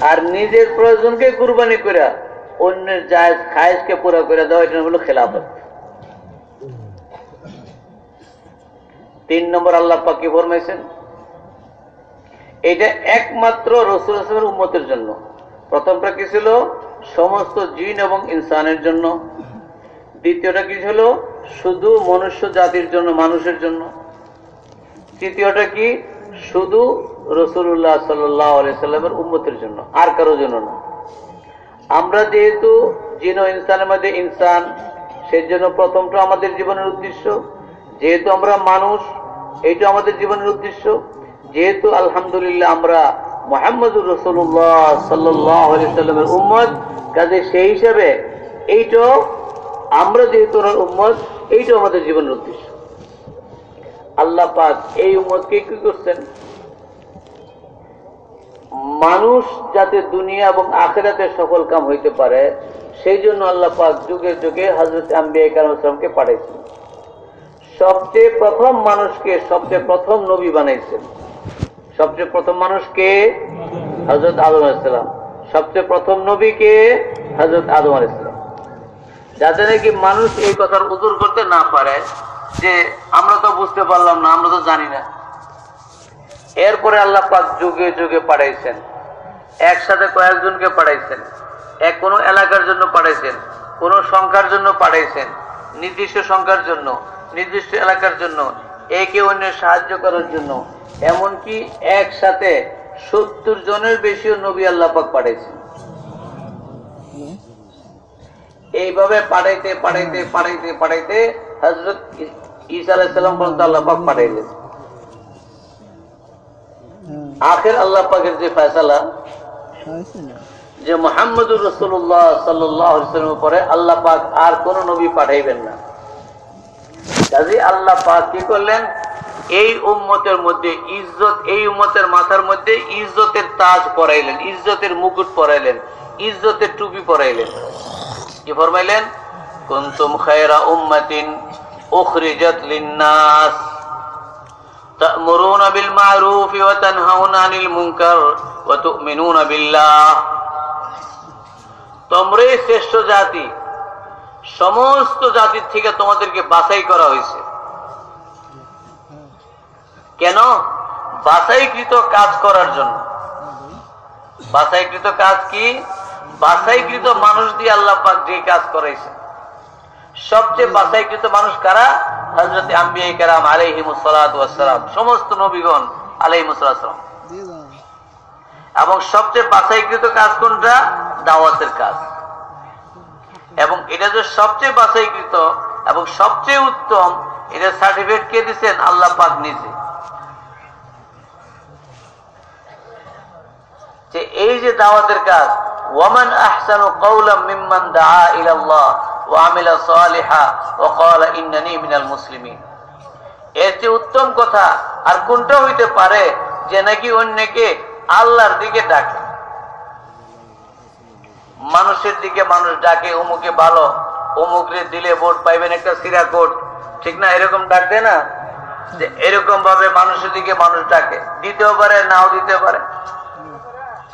আর নিজের প্রয়োজনকে কুরবানি করে অন্যের জায়জ খায়েশকে পুরা করে দেওয়া এটা হলো খেলাফত। তিন নম্বর আল্লাহ পাকি ফরমাইছেন? এটা একমাত্র রসুল আসলামের উম্মতের জন্য। প্রথমটা কি ছিল? সমস্ত জিন এবং ইনসানের জন্য। দ্বিতীয়টা কি ছিল? শুধু মনুষ্য জাতির জন্য, মানুষের জন্য। তৃতীয়টা কি? শুধু রসুল্লাহ সাল্লামের উম্মতের জন্য, আর কারোর জন্য না। আমরা যেহেতু জিন ও ইনসানের মধ্যে ইনসান সেই জন্য প্রথমটা আমাদের জীবনের উদ্দেশ্য। যেহেতু আমরা মানুষ এইটা আমাদের জীবনের উদ্দেশ্য। যেহেতু আলহামদুলিল্লাহ আমরা মোহাম্মদুর রসুল্লাহ সাল্লামের উম্মত, কাজে সেই হিসাবে এইটাও আমরা যেহেতু ওনার উম্মত এইটাও আমাদের জীবনের উদ্দেশ্য। আল্লাহ পাক এই উম্মতকে কি করছেন? মানুষ যাতে দুনিয়া এবং আখেরাতে সফল কাম হইতে পারে, সেই জন্য আল্লাহ পাক যুগে যুগে হজরত আম্বিয়া কালামকে পাঠাইছেন। সবচেয়ে প্রথম মানুষকে সবচেয়ে প্রথম নবী বানাইছেন। সবচেয়ে প্রথম মানুষকে হজরত আদম আলাইসালাম সবচেয়ে প্রথম নবীকে হজরত আদম আলাইসালাম যাতে নাকি মানুষ এই কথার উদুর করতে না পারে যে আমরা তো বুঝতে পারলাম না, আমরা তো জানি না। এরপরে আল্লাহ পাক যুগে যুগে পাঠাইছেন। একসাথে কয়েকজনকে পাঠাইছেন। এক কোনো এলাকার জন্য পাঠাইছেন, কোন সংখ্যার জন্য পাঠাইছেন, নির্দিষ্ট সংখ্যার জন্য। নির্দিষ্ট এলাকার জন্য, একে অন্যের সাহায্য করার জন্য। এমনকি একসাথে সত্তর জনের বেশিও নবী আল্লাহ পাক পাঠাইছেন। এইভাবে পাঠাইতে পাঠাইতে পাঠাইতে পাঠাইতে হজরত ঈসা আলাইসাল্লাম পর্যন্ত আল্লাহ পাক পাঠাইলেন। আখের আল্লাহ পাকের যে ফয়সালা, যে মোহাম্মদুর রসুল্লাহ সাল্লামের পরে আল্লাহ পাক আর কোন নবী পাঠাইবেন না। কাজে আল্লাহ পাক কি করলেন এই উম্মতের মধ্যে ইজ্জত এই উম্মতের মাথার মধ্যে ইজ্জতের তাজ পরাইলেন ইজ্জতের মুকুট পরাইলেন ইজ্জতের টুপি পরাইলেন কি ফরমাইলেন কুনতুম খায়রা উম্মাতিন উখরিজাত লিন্নাস تأمرون بالمعروف وتنهون عن المنكر وتؤمنون بالله তোমরাই শ্রেষ্ঠ জাতি সমস্ত জাতির থেকে তোমাদেরকে বাছাই করা হয়েছে। কেন? বাছাইকৃত কাজ করার জন্য। বাছাইকৃত কাজ কি? বাছাইকৃত মানুষ দিয়ে আল্লাহ পাক যে কাজ করাইছে সবচেয়ে বাছাইকৃত মানুষ কারা? হজরত আম্বিয়া কারাম আলাইহিমুসালাম সমস্ত নবীগণ আলাইহিমুসালাম এবং সবচেয়ে বাছাইকৃত কাজ কোনটা? দাওয়াতের কাজ। এবং এটা যে সবচেয়ে বাছাইকৃত এবং সবচেয়ে উত্তম, এটা সার্টিফিকেট কে দিচ্ছেন আল্লাহ পাক নিজে। যে এই যে দাওয়াতের কাজ, ওয়ামান এর যে উত্তম কথা আর কোনটা হইতে পারে যে নাকি অন্যকে আল্লাহর দিকে ডাকে? মানুষের দিকে মানুষ ডাকে, অমুকে ভালো, অমুকরে দিলে ভোট পাইবেন একটা সিরা কোট ঠিক না? এরকম ডাক দেয় না? যে এরকম ভাবে মানুষের দিকে মানুষ ডাকে। দিতেও পারে, নাও দিতে পারে।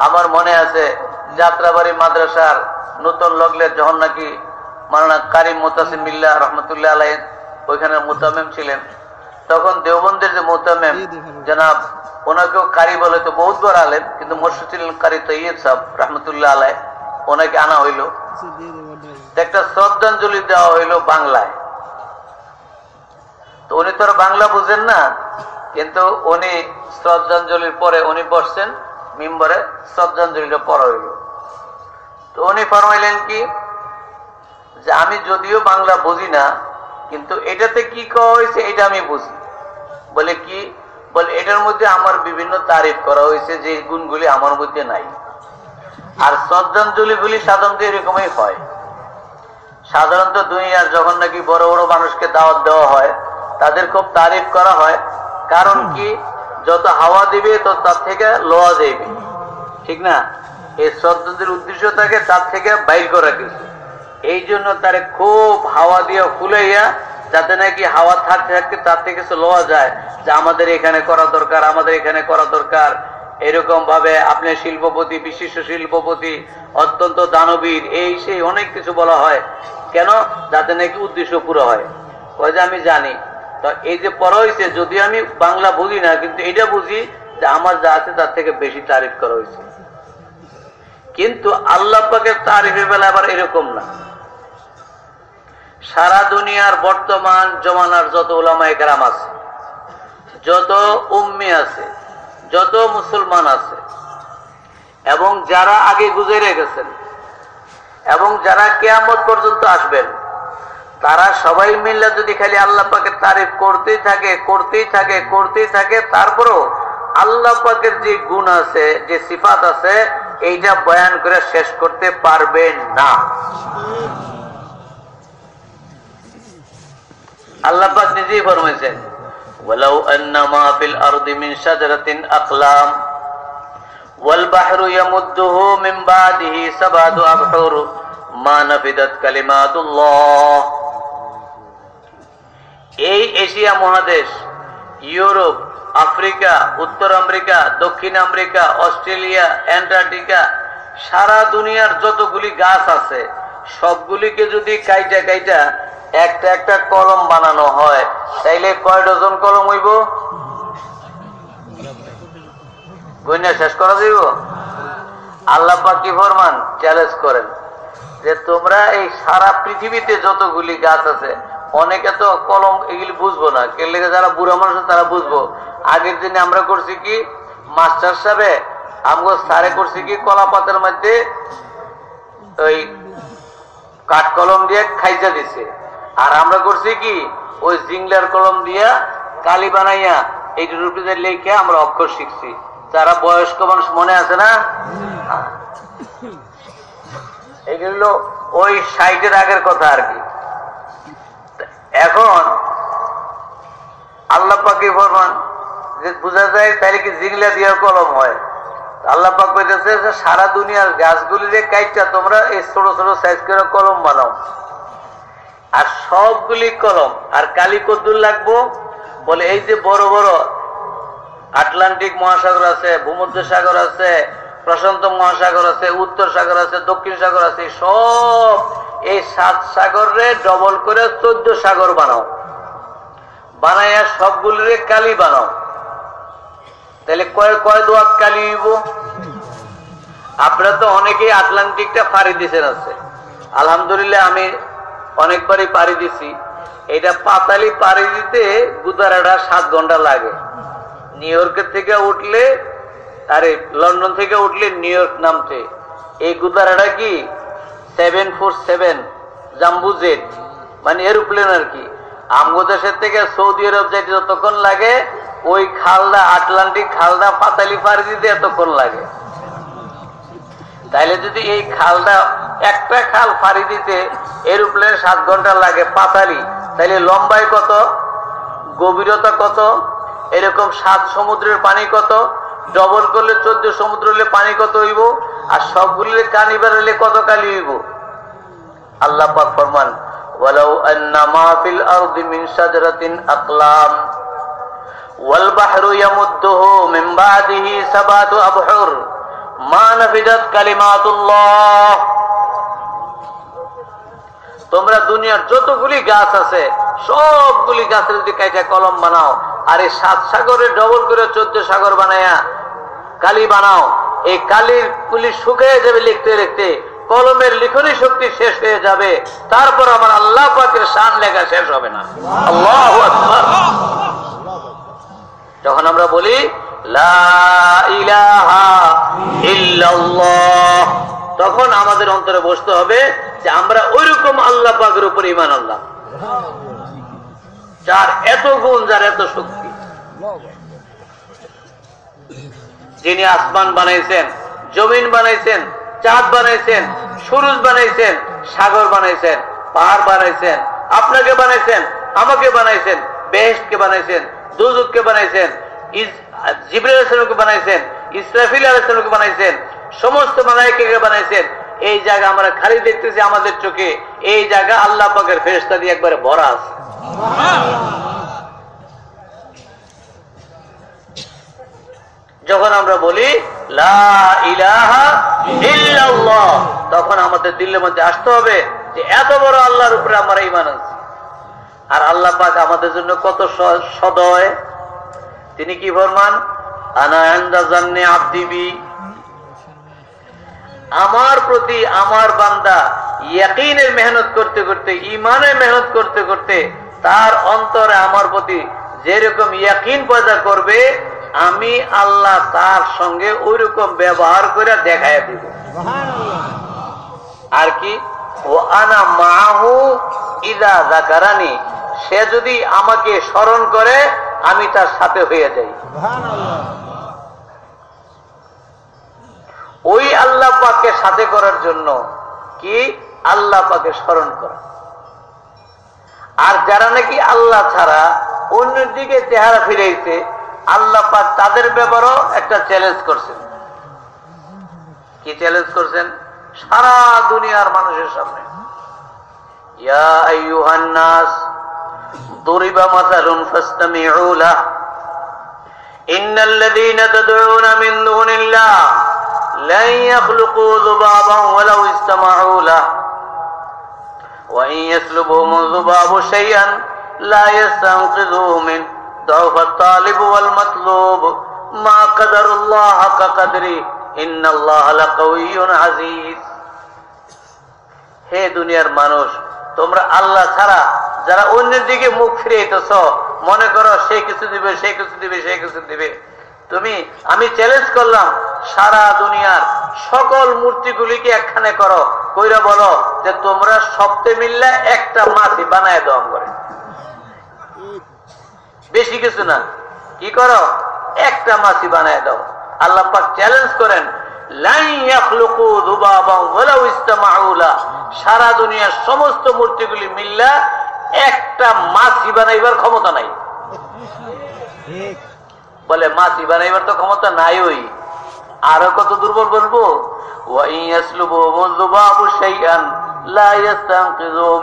আমার মনে আছে, যাত্রাবাড়ি মাদ্রাসার নতুন লগলের যখন নাকি মারানা কারিম মোতাসিম মিল্লা রহমতুল্লাহ আলাই ওইখানে মোতামেম ছিলেন, তখন দেওবন্দের যে মোতামেম, জনাব, ওনাকেও কারি বলে তো বহুত বার আলেন কিন্তু ছিলেন কারি তৈয়ব সাহ রহমতুল্লাহ আলাই। ওনাকে আনা হইল। একটা শ্রদ্ধাঞ্জলি দেওয়া হইল বাংলায়। তো উনি তো বাংলা বুঝেন না, কিন্তু উনি শ্রদ্ধাঞ্জলির পরে উনি বসছেন, মিম্বরে শ্রদ্ধাঞ্জলিটা পড়া হইল। তো উনি ফরমাইলেন কি, যে আমি যদিও বাংলা বুঝি না, কিন্তু এটাতে কি কওয়া হয়েছে এটা আমি বুঝি। বলে কি, বলে এটার মধ্যে আমার বিভিন্ন তারিফ করা হয়েছে যে গুণগুলি আমার মধ্যে নাই। আর শ্রদ্ধাঞ্জলি গুলি সাধারণত এরকমই হয়। সাধারণত দুনিয়ার যখন নাকি বড় বড় মানুষকে দাওয়াত দেওয়া হয় তাদের খুব তারিফ করা হয়। কারণ কি? যত হাওয়া দিবে তো তার থেকে লোয়া দেবে ঠিক না? এই শ্রদ্ধাদের উদ্দেশ্য থাকে তার থেকে বাইর করা কিছু। এই জন্য তারে খুব হাওয়া দিয়ে ফুলাইয়া যাতে নাকি হাওয়া থাকতে থাকতে তার থেকে কিছু লোয়া যায় যে আমাদের এখানে করা দরকার আমাদের এখানে করা দরকার। এরকম ভাবে আপনি শিল্পপতি, বিশিষ্ট শিল্পপতি, অত্যন্ত দানবীর, এই সেই অনেক কিছু বলা হয়। কেন? যাতে নাকি উদ্দেশ্য পুরো হয়। ওই যে আমি জানি। তো এই যে পড়া হয়েছে যদি আমি বাংলা বুঝি না, কিন্তু এটা বুঝি যে আমার যা আছে তার থেকে বেশি তারিফ করা হয়েছে কিন্তু আল্লাহ পাকের তারিফের বেলা আবার এরকম না। সারা দুনিয়ার বর্তমান জমানার যত ওলামা একরাম আছে, যত উম্মি আছে যত মুসলমান আছে, এবং যারা আগে গুজরে গেছেন, এবং যারা কেয়ামত পর্যন্ত আসবেন, তারা সবাই মিললে যদি খালি আল্লাহ পাকের তারিফ করতেই থাকে করতেই থাকে করতেই থাকে, তারপরও আল্লাহ পাকের যে গুণ আছে, যে সিফাত আছে, এইটা বয়ান করে শেষ করতে পারবেন না। আল্লাহ পাক নিজেই ফরমাইছেন ولو أن ما في الأرض من شجرة أقلام والبحر يمده من بعده سبعة أبحر ما نفدت كلمات الله এই এশিয়া মহাদেশ ইউরোপ আফ্রিকা উত্তর আমেরিকা দক্ষিণ আমেরিকা অস্ট্রেলিয়া অ্যান্টার্কটিকা সারা দুনিয়ার যতগুলি গাছ আছে সবগুলিকে যদি কাইটা কাইটা একটা একটা কলম বানানো হয়। তাইলে কয় ডজন কলম হইব? শেষ করা যাইব? আল্লাহ পাক ফরমান? চ্যালেঞ্জ করেন। যে তোমরা এই সারা পৃথিবীতে যতগুলি গাছ আছে, অনেকে তো কলম এগুলি বুঝব না। কে লেগে যারা বুড়া মানুষ তারা বুঝব। আগের দিনে আমরা করছি কি, মাস্টার সাহেবে আমগো সারে করছি কি, কলা পাতার মধ্যে ওই কাঠ কলম দিয়ে খাইজা দিছে। আর আমরা করছি কি? ওই জিংলার কলম দিয়া কালি বানাইয়া এই রূপে লেখে আমরা অক্ষর শিখছি। যারা বয়স্ক মানুষ মনে আছে না? এগুলো ওই সাইটের আগের কথা আর কি। এখন আল্লাহ পাকে ফরমান যে বোঝা যায় তাহলে কি জিংলা দিয়ে কলম হয়? আল্লাহ পাক কইতেছে সারা দুনিয়ার গাছগুলি যে কাইটা তোমরা এই ছোট ছোট সাইজ করে কলম বানাও। আর সবগুলি কলম আর কালি কদ্দুর লাগবো? বলে এই যে বড় বড় আটলান্টিক মহাসাগর আছে, ভূমধ্য সাগর আছে, প্রশান্ত মহাসাগর আছে, উত্তর সাগর আছে, দক্ষিণ সাগর আছে সব এই সাত সাগরে ডবল করে চোদ্দ সাগর বানাও। বানাইয়া সবগুলিরে কালি বানাও। তাহলে কয় কয় দোয়াত কালি হইব? আপনারা তো অনেকেই আটলান্টিকটা ফাড়ি দিছেন আছে। আলহামদুলিল্লাহ আমি অনেকবারই পাড়ি দিছি। এটা পাতালি পাড়ি দিতে গুদারাটা সাত ঘণ্টা লাগে। নিউ ইয়র্কের থেকে উঠলে, আরে, লন্ডন থেকে উঠলে নিউ ইয়র্ক নামতে। এই গুদারাটা কি? Seven four seven, jumbo jet মানে এরোপ্লেন আর কি। আমগো দেশের থেকে সৌদি আরব যাইতে যতক্ষণ লাগে, ওই খালদা, আটলান্টিক খালদা পাতালি পাড়ি দিতে এতক্ষণ লাগে। তাইলে যদি এই খালটা একটা খাল ফাড়ি দিতে এরোপ্লেন সাত ঘন্টা লাগে পাতালি তাইলে লম্বায় কত গভীরতা কত এরকম সাত সমুদ্রের পানি কত ডবল করলে চোদ্দ সমুদ্র হলে পানি কত হইব আর সবগুলির কানি বেরোলে কত কালি হইব আল্লাহ পাক ফরমান ولو أن ما في الأرض من شجرة أقلام والبحر يمده من بعده سبعة أبحر তোমরা দুনিয়ার যতগুলি গাছ আছে, সবগুলি গাছের যদি কাইটা কলম বানাও, আর এই সাত সাগরে ডবল করে চোদ্দ সাগর বানায়া কালি বানাও, এই কালির গুলি শুকিয়ে যাবে লিখতে লিখতে, কলমের লিখনি শক্তি শেষ হয়ে যাবে, তারপর আমার আল্লাহ পাকের শান লেখা শেষ হবে না। আল্লাহ যখন আমরা বলি তখন আমাদের অন্তরে বসতে হবে যে আমরা আল্লাহ পাকের উপর ইমান আল্লাহ যার এত গুণ, যার এত শক্তি। যিনি আসমান বানাইছেন, জমিন বানাইছেন, চাঁদ বানাইছেন, সুরজ বানাইছেন, সাগর বানাইছেন, পাহাড় বানাইছেন, আপনাকে বানাইছেন, আমাকে বানাইছেন, বেহেশকে বানাইছেন দুজুককে বানাইছেন বানাইছেন, ইসরাফিল বানাইছেন, সমস্ত বানাইছেন, এই জায়গা আমরা খালি দেখতেছি আমাদের চোখে, এই জায়গা আল্লাহ পাকের দিয়ে একবারে ভরা আছে। যখন আমরা বলি তখন আমাদের দিল্লির মধ্যে আসতে হবে যে এত বড় আল্লাহর উপরে আমরা ইমান আছি। আর আল্লাহ পাক আমাদের জন্য কত সদয় তিনি কি ফরমান? আব্দিবি আমার প্রতি আমার বান্দা ইয়াকিনের মেহনত করতে করতে ইমানের মেহনত করতে করতে তার অন্তরে আমার প্রতি যেরকম ইয়াকিন পয়দা করবে আমি আল্লাহ তার সঙ্গে ওই রকম ব্যবহার করে দেখায় দিব। আর কি? ও আনা মাহু ইদা জাকারানি সে যদি আমাকে স্মরণ করে আমি তার সাথে হয়ে যাই। ওই আল্লাহ পাককে সাথে করার জন্য কি? আল্লাহ পাকে স্মরণ করা। আর যারা নাকি আল্লাহ ছাড়া অন্যের দিকে চেহারা ফিরেছে আল্লাহ পাক তাদের ব্যাপারও একটা চ্যালেঞ্জ করছেন। কি চ্যালেঞ্জ করছেন? সারা দুনিয়ার মানুষের সামনে। ইয়া আইয়ুহান নাস ضرب مثل فاستمعوا له إن الذين تدعون من دون الله لن يخلقوا ذبابا ولو استمعوا له وإن يسلبهم الذباب شيئا لا يستنقذوه منه ضعف الطالب والمطلوب ما قدر الله حق قدره إن الله لقوي عزيز হে দুনিয়ার মানুষ তোমরা আল্লাহ ছাড়া যারা অন্যের দিকে মুখ ফিরেছ মনে করো সে কিছু দিবে, সে কিছু দিবে, সে কিছু দিবে। তুমি, আমি চ্যালেঞ্জ করলাম, সারা দুনিয়ার সকল মূর্তিগুলিকে একখানে করো, কইরা বলো যে তোমরা সপ্তে মিললে একটা মাছি বানায় দাও করে বেশি কিছু না। কি করো? একটা মাছি বানায় দাও। আল্লাহ পাক চ্যালেঞ্জ করেন। সারা দুনিয়ার সমস্ত মূর্তিগুলি মিল্লা একটা মাছি বানাইবার ক্ষমতা নাই। বলে মাছি বানাইবার তো ক্ষমতা নাই ওই। আরও কত দুর্বল বলব?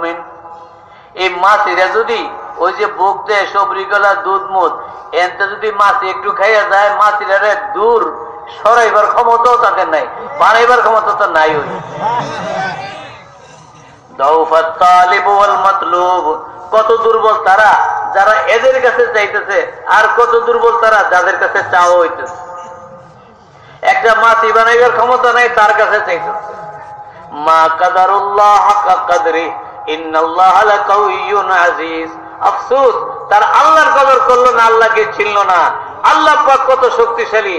মিন। এই মাছিরা যদি ওই যে বুক দেয় সবরি গলা দুধ এনতে যদি মাছি একটু খাইয়া যায় মাছিরা দূর সরাইবার ক্ষমতাও তাদের নাই বানাইবার ক্ষমতা তো নাই ওই। কত দুর্বল তারা যারা এদের কাছে চাইতেছে, আর কত দুর্বল তারা যাদের কাছে চাওয়া হইতেছে। একটা মাছি বানাইবার ক্ষমতা নাই, তার কাছে চাইতেছে। মা কাদারুল্লাহ কাদরি তার করল না ছিল না। আল্লাহ কত শক্তিশালী,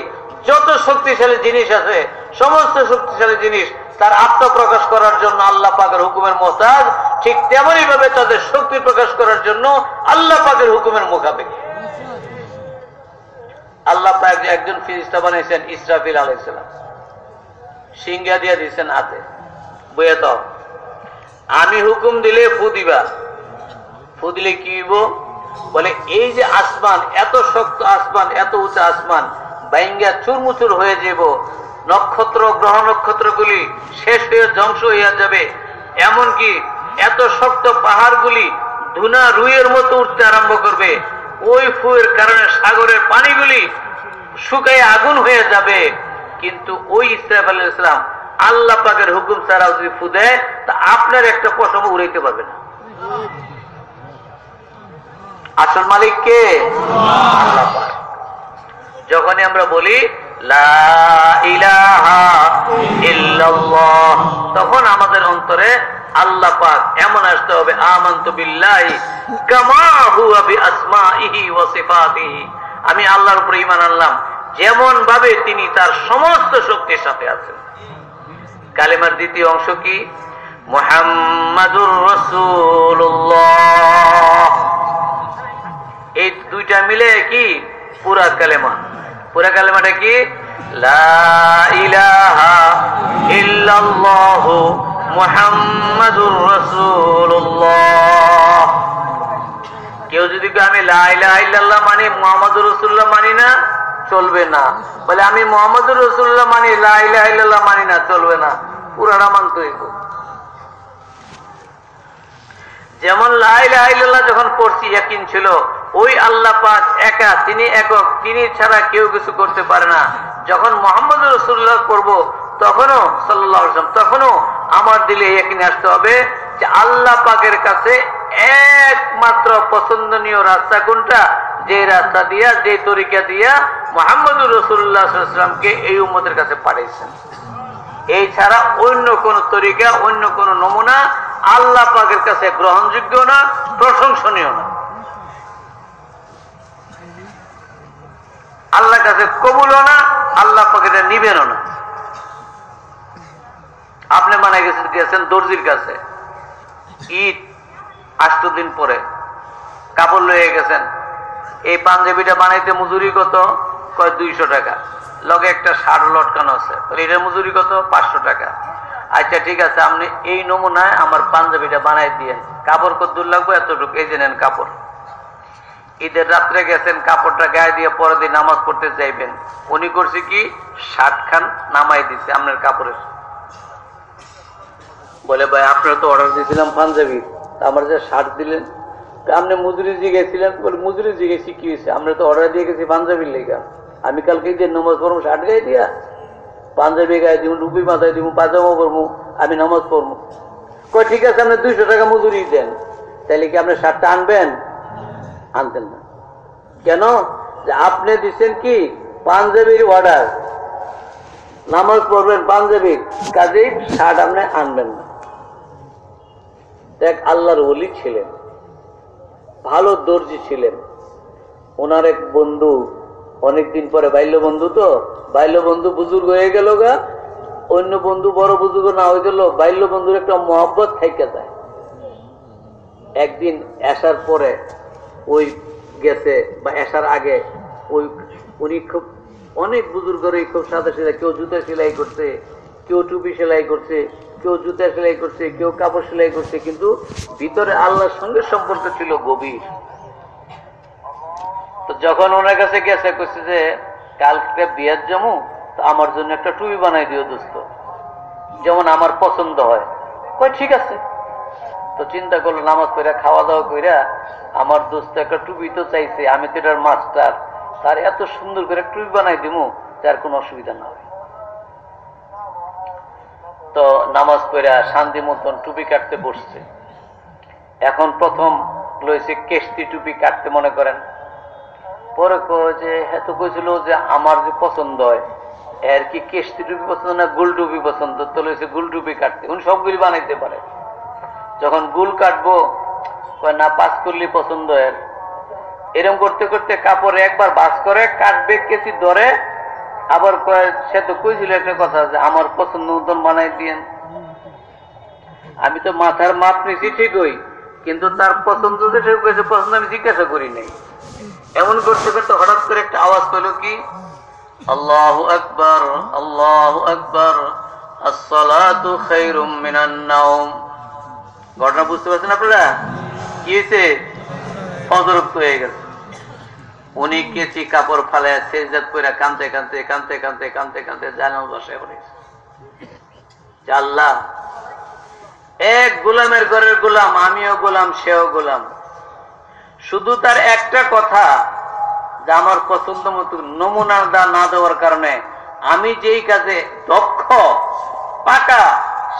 যত শক্তিশালী জিনিস আছে সমস্ত শক্তিশালী জিনিস তার আত্মপ্রকাশ করার জন্য আল্লাহ পাকের হুকুমের মোতাজ ঠিক তেমনই ভাবে তাদের শক্তি প্রকাশ করার জন্য আল্লাহ পাকের হুকুমের মোকাবেলা আল্লাহ পাক একজন ফিরিস্তা বানাইছেন ইসরাফিল আলাইসালাম সিংহা দিয়া দিচ্ছেন হাতে। বইয়ে তো? আমি হুকুম দিলে ফু দিবা। ফু দিলে কি বলে, এই যে আসমান, এত শক্ত আসমান, এত উঁচা আসমান, বাইঙ্গা চুরমুচুর হয়ে যাব নক্ষত্র, গ্রহ নক্ষত্রগুলি শেষ হয়ে ধ্বংস হইয়া যাবে। এমনকি এত শক্ত পাহাড়গুলি ধুনা রুইয়ের মতো উঠতে আরম্ভ করবে। ওই ফুয়ের কারণে সাগরের পানিগুলি শুকায় আগুন হয়ে যাবে। কিন্তু ওই ইসরাফ আল ইসলাম আল্লাহ পাকের হুকুম ছাড়াও যদি ফু দেয়, তা আপনার একটা পশম উড়াইতে পারবে না। আসল মালিক কে? আল্লাহ। যখনই আমরা বলি তখন আমাদের অন্তরে আল্লাহ পাক এমন আসতে হবে, আমান্তু আমি আল্লাহর উপরে ঈমান আনলাম। যেমন ভাবে তিনি তার সমস্ত শক্তির সাথে আছেন। কালেমার দ্বিতীয় অংশ কি? মুহাম্মাদুর রাসূলুল্লাহ। এই দুইটা মিলে কি? পুরা কালেমা। পুরা কালেমাটা কি? কেউ যদি আমি লাইল্লাহ মানি মোহাম্মদ রসুল্লাহ মানি না, চলবে না। বলে, আমি মোহাম্মদ রসুল্লাহ মানি লাইল্লাহ মানি না, চলবে না। পুরানা মানতে হইব যেমন লাইল্লাহ যখন পড়ছি একিন ছিল ওই আল্লাহ পাক একা, তিনি একক, তিনি ছাড়া কেউ কিছু করতে পারে না। যখন মোহাম্মদ রসুল্লাহ করব, তখনও সাল্লাহ তখনও আমার দিলে একিন আসতে হবে যে আল্লাহ পাকের কাছে একমাত্র পছন্দনীয় রাস্তা কোনটা? যে রাস্তা দিয়া, যে তরিকা দিয়া মোহাম্মদ রসুল্লাহামকে এই উম্মদের কাছে পাঠাইছেন। এই ছাড়া অন্য কোন তরিকা, অন্য কোন নমুনা আল্লাহ পাকের কাছে গ্রহণযোগ্য না, প্রশংসনীয় না। আল্লাহ কাছে কবুলও না, আল্লাহ পাকে এটা নিবেনও না। আপনি মানে গেছেন গেছেন দর্জির কাছে। ঈদ, আষ্ট দিন পরে কাপড় লয়ে গেছেন। এই পাঞ্জাবিটা বানাইতে মজুরি কত? কয় দুইশো টাকা। লগে একটা সার লটকানো আছে। এটার মজুরি কত? পাঁচশো টাকা। আচ্ছা ঠিক আছে, আপনি এই নমুনায় আমার পাঞ্জাবিটা বানাই দিয়েন কাপড় কত দূর লাগবে? এতটুকু। এই যে নেন কাপড়। ঈদের রাত্রে গেছেন, কাপড়টা গায়ে দিয়ে পরের দিন নামাজ পড়তে চাইবেন উনি করছে কি? ষাট খান নামাই দিছে আপনার কাপড়ের। বলে, ভাই, আপনারা তো অর্ডার দিয়েছিলাম পাঞ্জাবি। আমার যে শার্ট দিলেন আপনি মজুরি জিগেছিলেন বলে মজুরি জিগেছি কি হয়েছে? আমরা তো অর্ডার দিয়ে গেছি পাঞ্জাবির লেগা। আমি কালকে যে নামাজ পড়ব, শার্ট গায়ে দিয়া? পাঞ্জাবি গায়ে দিব টুপি মাথায় দিব পাজামা পরবো, আমি নামাজ পড়ব। কই ঠিক আছে, আপনি দুইশো টাকা মজুরি দেন। তাহলে কি আপনি শার্টটা আনবেন? আনতেন না। কেন? যে আপনি দিচ্ছেন কি? পাঞ্জাবির অর্ডার নামাজ পড়বেন পাঞ্জাবির। কাজেই শার্ট আপনি আনবেন না। এক আল্লাহর অলি ছিলেন। ভালো দর্জি ছিলেন। ওনার এক বন্ধু, অনেকদিন পরে বাল্য বন্ধু তো, বাল্য বন্ধু বুজুর্গ হয়ে গেল গা। অন্য বন্ধু বড় বুজুর্গ না হয়ে গেল বাল্য বন্ধুর একটা মহব্বত থেকে যায়। একদিন আসার পরে ওই গেছে বা আসার আগে ওই উনি খুব অনেক বুজুর্গরই খুব সাদা সাদা কেউ জুতা সেলাই করছে, কেউ টুপি সেলাই করছে, কেউ জুতা সেলাই করছে, কেউ কাপড় সেলাই করছে, কিন্তু ভিতরে আল্লাহর সঙ্গে সম্পর্ক ছিল গভীর। তো যখন ওনার কাছে গেছে, কইছে যে, কালকে বিয়ের জমু, তো আমার জন্য একটা টুপি বানাই দিও দোস্ত। যেমন আমার পছন্দ হয়। কই ঠিক আছে। তো চিন্তা করল, নামাজ পড়া খাওয়া দাওয়া কইরা আমার দোস্ত একটা টুপি তো চাইছে, আমি তো এটার মাস্টার তার এত সুন্দর করে টুপি বানাই দিমু যার কোনো অসুবিধা না হয়। তো নামাজ পড়া শান্তি মতন টুপি কাটতে বসছে। এখন প্রথম লইছে কেস্তি টুপি কাটতে মনে করেন। পরে যে হ্যাঁ তো কইছিল যে আমার যে পছন্দ হয়, এর কি কেস্তি টুপি পছন্দ না গুল টুপি পছন্দ? তো লইছে গুল টুপি কাটতে। উনি সবগুলি বানাইতে পারে। যখন গুল কাটবো না, পাস করলে পছন্দ এর এরম করতে করতে কাপড়ে একবার বাস করে, কাটবে কেসি ধরে, আবার সে তো কইছিল একটা কথা যে আমার পছন্দ মতন বানাই দিয়েন। আমি তো মাথার মাপ নিছি ঠিকই, কিন্তু তার পছন্দ পছন্দ আমি জিজ্ঞাসা করি নাই। এমন করতে করতে হঠাৎ করে একটা আওয়াজ পেল কি? আল্লাহ আকবর আল্লাহ আকবর, আসসালাতু খায়রুম মিনান নাওম। ঘটনা বুঝতে পারছেন আপনারা? কি হয়েছে? ফজরক্ত হয়ে গেছে। উনি কেচি কাপড় ফালে সেজাত করে কানতে কানতে কানতে কানতে কানতে কানতে জানাও বসে পড়েছে আল্লাহ এক গোলামের ঘরের গোলাম, আমিও গোলাম, সেও গোলাম। শুধু তার একটা কথা, যে আমার পছন্দ মতো নমুনা দা না দেওয়ার কারণে আমি যেই কাজে দক্ষ, পাকা,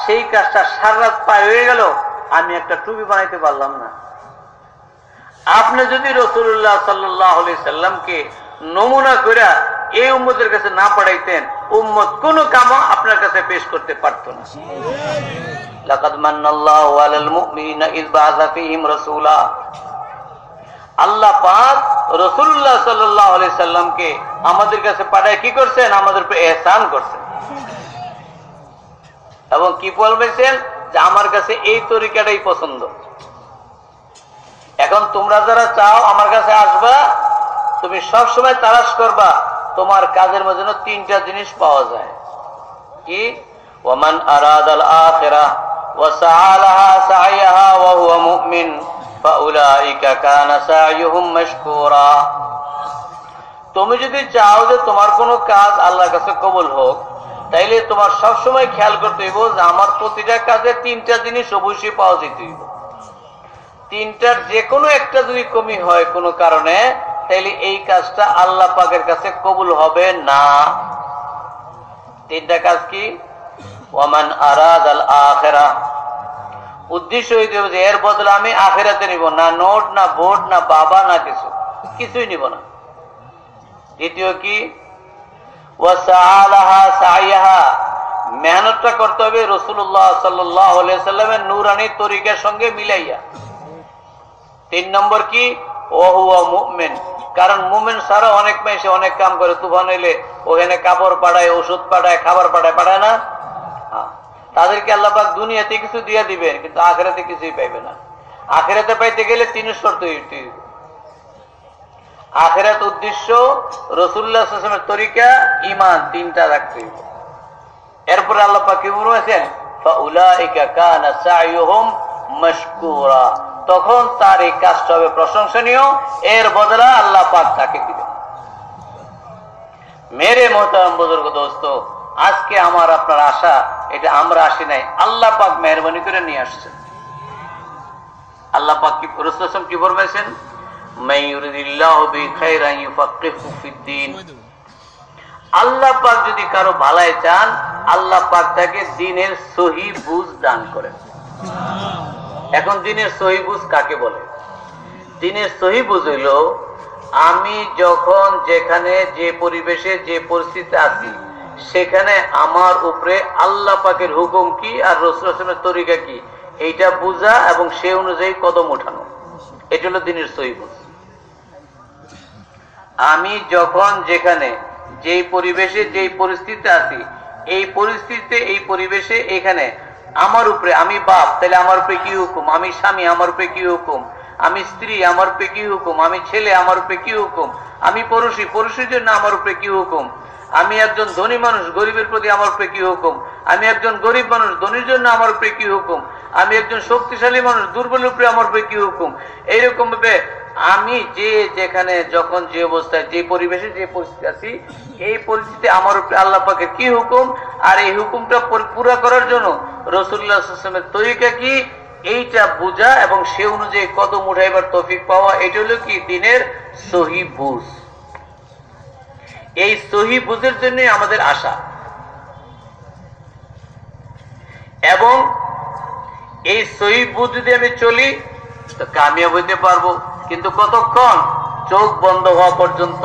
সেই কাজটা সার রাত পায় হয়ে গেল। আমি একটা টুপি বানাইতে পারলাম না। আপনি যদি রসুল্লাহ সাল্লাহ সাল্লামকে নমুনা করে এই উম্মতের কাছে না পাঠাইতেন, উম্মত কোন কামও আপনার কাছে পেশ করতে পারত না। আল্লাহ পাক সাল্লামকে আমাদের কাছে পাঠায় কি করছেন? আমাদের ইহসান করছেন। এবং কি বলবেন যে আমার কাছে এই তরিকাটাই পছন্দ এখন তোমরা যারা চাও আমার কাছে আসবা তুমি সব সময় তালাশ করবা তোমার কাজের মধ্যে যেন তিনটা জিনিস পাওয়া যায় কি ওমান আরাদ আল আখিরা ওয়া সাআলাহা সাইয়াহা ওয়া হুয়া মুমিন فأولئك كان سعيهم مشكورا তুমি যদি চাও যে তোমার কোনো কাজ আল্লাহর কাছে কবুল হোক তাইলে তোমার সবসময় খেয়াল করতে হইব যে আমার প্রতিটা কাজে তিনটা জিনিস অবশ্যই পাওয়া যেতে হইব। তিনটার যে কোনো একটা যদি কমি হয় কোনো কারণে, তাইলে এই কাজটা আল্লাহ পাকের কাছে কবুল হবে না। তিনটা কাজ কি? ওয়ামান আরাদ আল আখেরা। উদ্দেশ্য হইতে হবে যে এর বদলে আমি আখেরাতে নিব, না নোট, না বোর্ড না বাবা, না কিছু। কিছুই নিব না। দ্বিতীয় কি? মেহনতটা করতে হবে রসুল্লাহ সাল্লামের নুরানি তরিকার সঙ্গে মিলাইয়া। তিন নম্বর কি? কারণ মুমেন সারা অনেক মেসে অনেক কাম করে। তুফান এলে ওখানে কাপড় পাঠায় ওষুধ পাঠায় খাবার পাঠায় পাঠায় না? হ্যাঁ। তাদেরকে আল্লাপাক দুনিয়াতে কিছু দিয়ে দিবেন, কিন্তু আখেরাতে কিছুই পাইবে না। আখেরাতে পাইতে গেলে তিন শর্ত। আখেরাত উদ্দেশ্য রসুল্লাহামের তরিকা ইমান তিনটা রাখতে এরপরে আল্লাপাক কি বলেছেন? তখন তার এই কাজটা হবে প্রশংসনীয়, এর বদলা আল্লাহ পাক তাকে দিবেন। মেরে মোহতারাম বুজুর্গ দোস্ত, আজকে আমার আপনার আশা, এটা আমরা আসি নাই, আল্লাহ পাক মেহরবানি করে নিয়ে আসছেন। আল্লাহ পাক কি রসুল কি ফরমাইছেন? আল্লাহ পাক যদি কারও ভালাই চান, আল্লাহ পাক তাকে দিনের সহি বুঝ দান করেন। এখন দিনের সহি বুঝ কাকে বলে? দিনের সহি বুঝ হইল, আমি যখন যেখানে, যে পরিবেশে, যে পরিস্থিতি আছি, সেখানে আমার উপরে আল্লাহ পাকের হুকুম কি আর রসুল আসলামের তরিকা কি? এইটা বুঝা এবং সে অনুযায়ী কদম উঠানো এটা হলো দিনের সহি বুঝ। আমি যখন যেখানে, যেই পরিবেশে, যেই পরিস্থিতিতে আছি, এই পরিস্থিতিতে, এই পরিবেশে এখানে, আমার উপরে আমি বাপ, তাহলে আমার উপরে কি হুকুম? আমি স্বামী, আমার উপরে কি হুকুম? আমি স্ত্রী, আমার উপরে কি হুকুম? আমি ছেলে, আমার উপরে কি হুকুম? আমি পড়োশি, পড়োশির জন্য আমার উপরে কি হুকুম? আমি একজন ধনী মানুষ, গরিবের প্রতি আমার উপরে কি হুকুম? আমি একজন গরিব মানুষ, ধনীর জন্য আমার উপরে কি হুকুম? আমি একজন শক্তিশালী মানুষ, দুর্বলের উপরে আমার উপরে কি হুকুম? এইরকম ভাবে আমি যে যেখানে যখন যে অবস্থায়, যে পরিবেশে যে পরিস্থিতি আছি, এই পরিস্থিতি আমার উপরে আল্লাহ পাকের কি হুকুম? আর এই হুকুমটা পরি- করার জন্য রসুল্লাহামের তরিকা কি? এইটা বোঝা এবং সে অনুযায়ী কদম উঠাইবার তৌফিক পাওয়া, এটা হলো কি? দিনের সহি বুঝ। এই সহি বুঝের জন্য আমাদের আশা। এবং এই সহি বুঝ যদি আমি চলি, তো কামিয়াব হইতে পারব। কিন্তু কতক্ষণ চোখ বন্ধ হওয়া পর্যন্ত?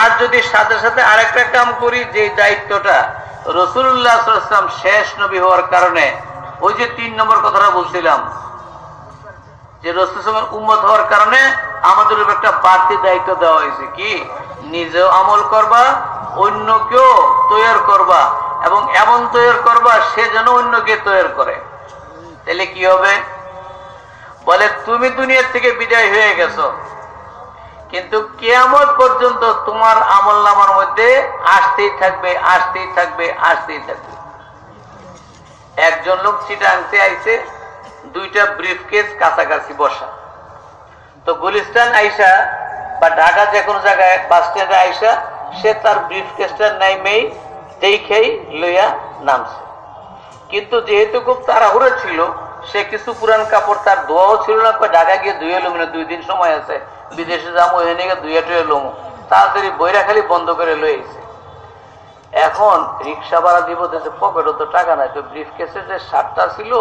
আর যদি সাথে সাথে আরেকটা কাম করি, যে দায়িত্বটা রসুল্লাহাম শেষ নবী হওয়ার কারণে, ওই যে তিন নম্বর কথাটা বলছিলাম, যে রসুলের উম্মত হওয়ার কারণে আমাদের একটা বাড়তি দায়িত্ব দেওয়া হয়েছে। কি? নিজেও আমল করবা অন্য অন্যকেও তৈরি করবা, এবং এমন তৈরি করবা সে যেন অন্যকে তৈরি করে। তাহলে কি হবে? বলে, তুমি দুনিয়ার থেকে বিদায় হয়ে গেছো। কিন্তু কেয়ামত পর্যন্ত তোমার আমল নামার মধ্যে আসতেই থাকবে আসতেই থাকবে আসতেই থাকবে। একজন লোক চিটা আনতে আইছে, দুইটা ব্রিফ কেস কাছাকাছি বসা। তো গুলিস্তান আইসা বা ঢাকা যে কোনো জায়গায়, বাস স্ট্যান্ডে আইসা, সে তার ব্রিফ কেসটা নাইমেই দেখেই লইয়া নামছে। কিন্তু যেহেতু খুব তাড়াহুড়ো ছিল সে কিছু পুরান কাপড় তার ধোয়াও ছিল না ঢাকা গিয়ে ধুয়ে এলো মানে দুই দিন সময় আছে। বিদেশে যাব এনে গিয়ে ধুয়ে টুয়ে এলো তাড়াতাড়ি বইরা খালি বন্ধ করে লইছে এখন রিক্সা ভাড়া দিব পকেটও তো টাকা নাই, তো ব্রিফ কেসে যে শার্টটা ছিল,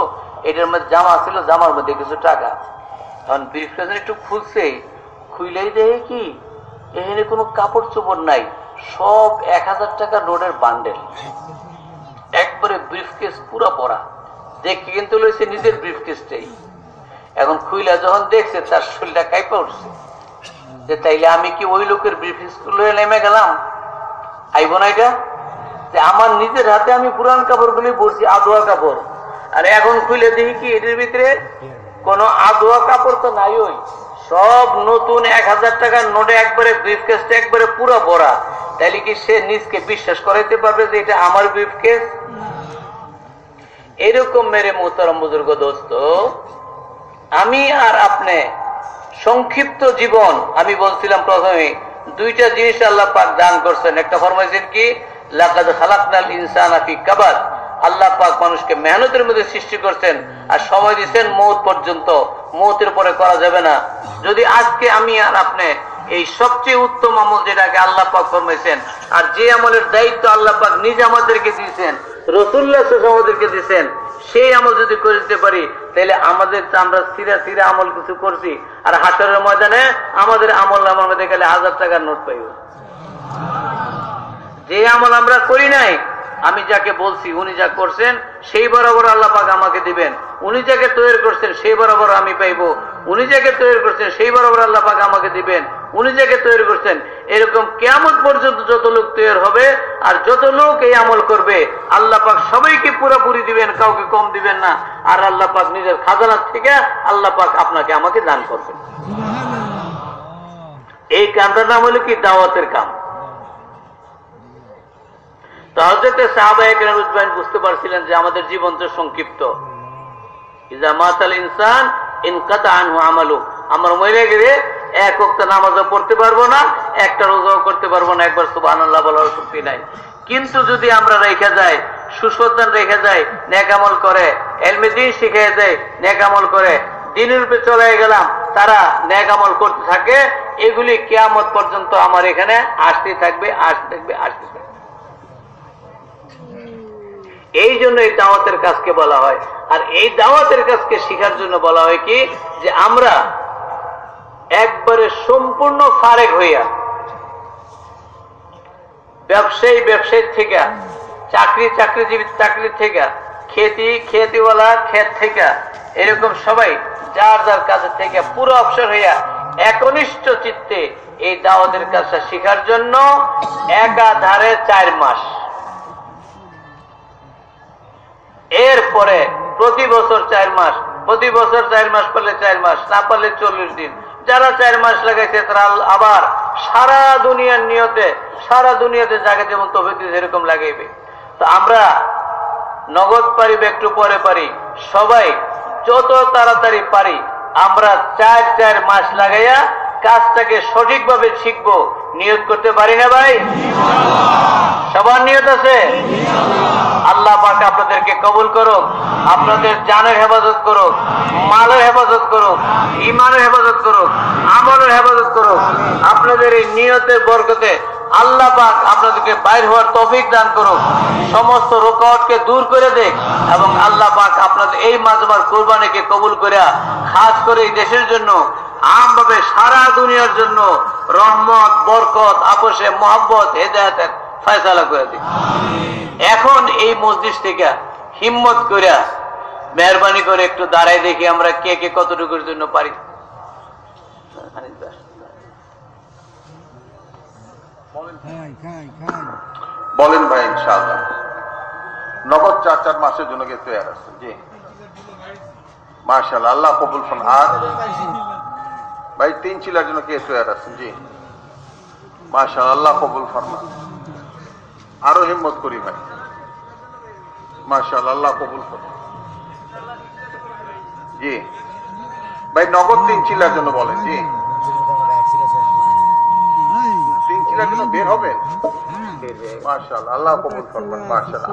এটার মধ্যে জামা ছিল, জামার মধ্যে কিছু টাকা। এখন ব্রিফ কেসে একটু খুলছেই খুইলেই দেখে কি, এখানে কোনো কাপড় চোপড় নাই, সব এক হাজার টাকা নোটের বান্ডেল। একবারে ব্রিফ কেস পুরো পড়া দেখে কিন্তু লইছে নিজের ব্রিফ কেসটাই এখন খুইলা যখন দেখছে, তার শরীরটা কাইপা উঠছে। যে তাইলে আমি কি ওই লোকের ব্রিফ স্কুলে নেমে গেলাম? আইব না এটা? যে আমার নিজের হাতে আমি পুরান কাপড় কাপড়গুলি পরছি, আদোয়া কাপড়। আর এখন খুলে দেখি কি, এটার ভিতরে কোন আদোয়া কাপড় তো নাই ওই। সব নতুন এক হাজার টাকার নোটে একবারে ব্রিফ কেসটা একবারে পুরো ভরা। তাইলে কি সে নিজকে বিশ্বাস করাইতে পারবে যে এটা আমার ব্রিফ কেস এরকম মেরে মোহতারাম বুজুর্গ দোস্ত, আমি আর আপনি সংক্ষিপ্ত জীবন, আমি বলছিলাম প্রথমে দুইটা জিনিস আল্লাহ পাক দান করছেন। একটা ফরমাইছেন কি আল্লাহ পাক মানুষকে মেহনতের মধ্যে সৃষ্টি করছেন আর সময় দিচ্ছেন মৌত পর্যন্ত। মৌতের পরে করা যাবে না। যদি আজকে আমি আর আপনি এই সবচেয়ে উত্তম আমল যেটাকে আল্লাহ পাক ফরমাইছেন, আর যে আমলের দায়িত্ব আল্লাহ পাক নিজে আমাদেরকে দিয়েছেন রসুল্লাহ আমাদেরকে দিয়েছেন, সেই আমল যদি করে দিতে পারি, তাহলে আমাদের আমরা সিরা সিরা আমল কিছু করছি, আর হাসরের ময়দানে আমাদের আমল নামার মধ্যে গেলে হাজার টাকার নোট পাইব। যে আমল আমরা করি নাই, আমি যাকে বলছি, উনি যা করছেন, সেই বরাবর আল্লাহ পাক আমাকে দিবেন। উনি যাকে তৈরি করছেন, সেই বরাবর আমি পাইব। উনি যাকে তৈরি করছেন, সেই বরাবর আল্লাহ পাক আমাকে দিবেন। উনি যাকে তৈরি করছেন, এরকম কেমন পর্যন্ত যত লোক তৈরি হবে, আর যত লোক এই আমল করবে, আল্লাহ পাক সবাইকে পুরোপুরি দিবেন, কাউকে কম দিবেন না, আর আল্লাহ পাক নিজের খাজানার থেকে আল্লাহ পাক আপনাকে আমাকে দান করবেন। এই কামটার নাম হলো কি? দাওয়াতের কাম। বুঝতে পারছিলেন যে আমাদের জীবন তো সংক্ষিপ্ত। ইজা মাতাল ইনসান আনহু আমালু আমার এক অক্ত নামাজও পড়তে পারব না, একটা রোজাও করতে পারব না, একবার সুবাহ আল্লাহ বলার শক্তি নাই। কিন্তু যদি আমরা রেখে যাই সুসন্তান রেখে যাই, নেকামল করে, এলমে দিন শিখে যায় নেকামল করে, দিনের রূপে চলে গেলাম, তারা নেকামল করতে থাকে, এগুলি কেয়ামত পর্যন্ত আমার এখানে আসতে থাকবে আসতে থাকবে আসতে থাকবে। এই জন্য এই দাওয়াতের কাজকে বলা হয়। আর এই দাওয়াতের কাজকে শিখার জন্য বলা হয় কি? যে আমরা একবারে সম্পূর্ণ ফারেক হইয়া, ব্যবসায়ী ব্যবসায়ী থেকে, চাকরি চাকরিজীবী চাকরি থেকে, খেতি খেতিওয়ালা ক্ষেত থেকে, এরকম সবাই যার যার কাছে থেকে পুরো অবসর হইয়া একনিষ্ঠ চিত্তে এই দাওয়াতের কাজটা শিখার জন্য একাধারে চার মাস। এরপরে প্রতি বছর চার মাস, প্রতি বছর চার মাস পারলে চার মাস, না পারলে চল্লিশ দিন। যারা চার মাস লাগাইছে, তারা আবার সারা দুনিয়ার নিয়তে, সারা দুনিয়াতে যাকে যেমন তফিক দিয়েছে এরকম লাগাইবে। তো আমরা নগদ পারি বা একটু পরে পারি, সবাই যত তাড়াতাড়ি পারি, আমরা চার চার মাস লাগাইয়া কাজটাকে সঠিকভাবে শিখব নিয়োগ করতে পারি না ভাই? সবার নিয়ত আছে? আল্লাহ পাক আপনাদেরকে কবুল করুক, আপনাদের জানের হেফাজত করুক, মালের হেফাজত করুক ইমানের হেফাজত করুক, আমলের হেফাজত করুক, আপনাদের এই নিয়তের বরকতে আল্লাহ পাক আপনাদেরকে বাইর হওয়ার তৌফিক দান করুক। সমস্ত রোকাওয়াটকে দূর করে দেখ এবং আল্লাহ পাক আপনাদের এই মাজবার কোরবানিকে কবুল করে খাস করে এই দেশের জন্য আমভাবে সারা দুনিয়ার জন্য রহমত বরকত আপোষে মোহাম্মত হেদায়তের ফয়সালা করে দিক এখন এই মসজিদ থেকে হিম্মত করে মেহরবানি করে একটু দাঁড়াই দেখি আমরা কে কে কতটুকুর জন্য পারি। বলেন। ভাই ইনশাআল্লাহ। নগদ চার চার মাসের জন্য কে তৈরি আছে। জি। মার্শাল আল্লাহ কবুল ফোন আর ভাই, তিন চিলার জন্য কে তৈরি আছে জি। মার্শাল আল্লাহ কবুল ফরমান। আরও হিম্মত করি ভাই। মার্শাল আল্লাহ কবুল ফরমান। জি। ভাই, নগদ তিন চিলার জন্য বলেন, জি। তিন চিলার জন্য বের হবেন? মার্শাল আল্লাহ কবুল ফরমান মার্শাল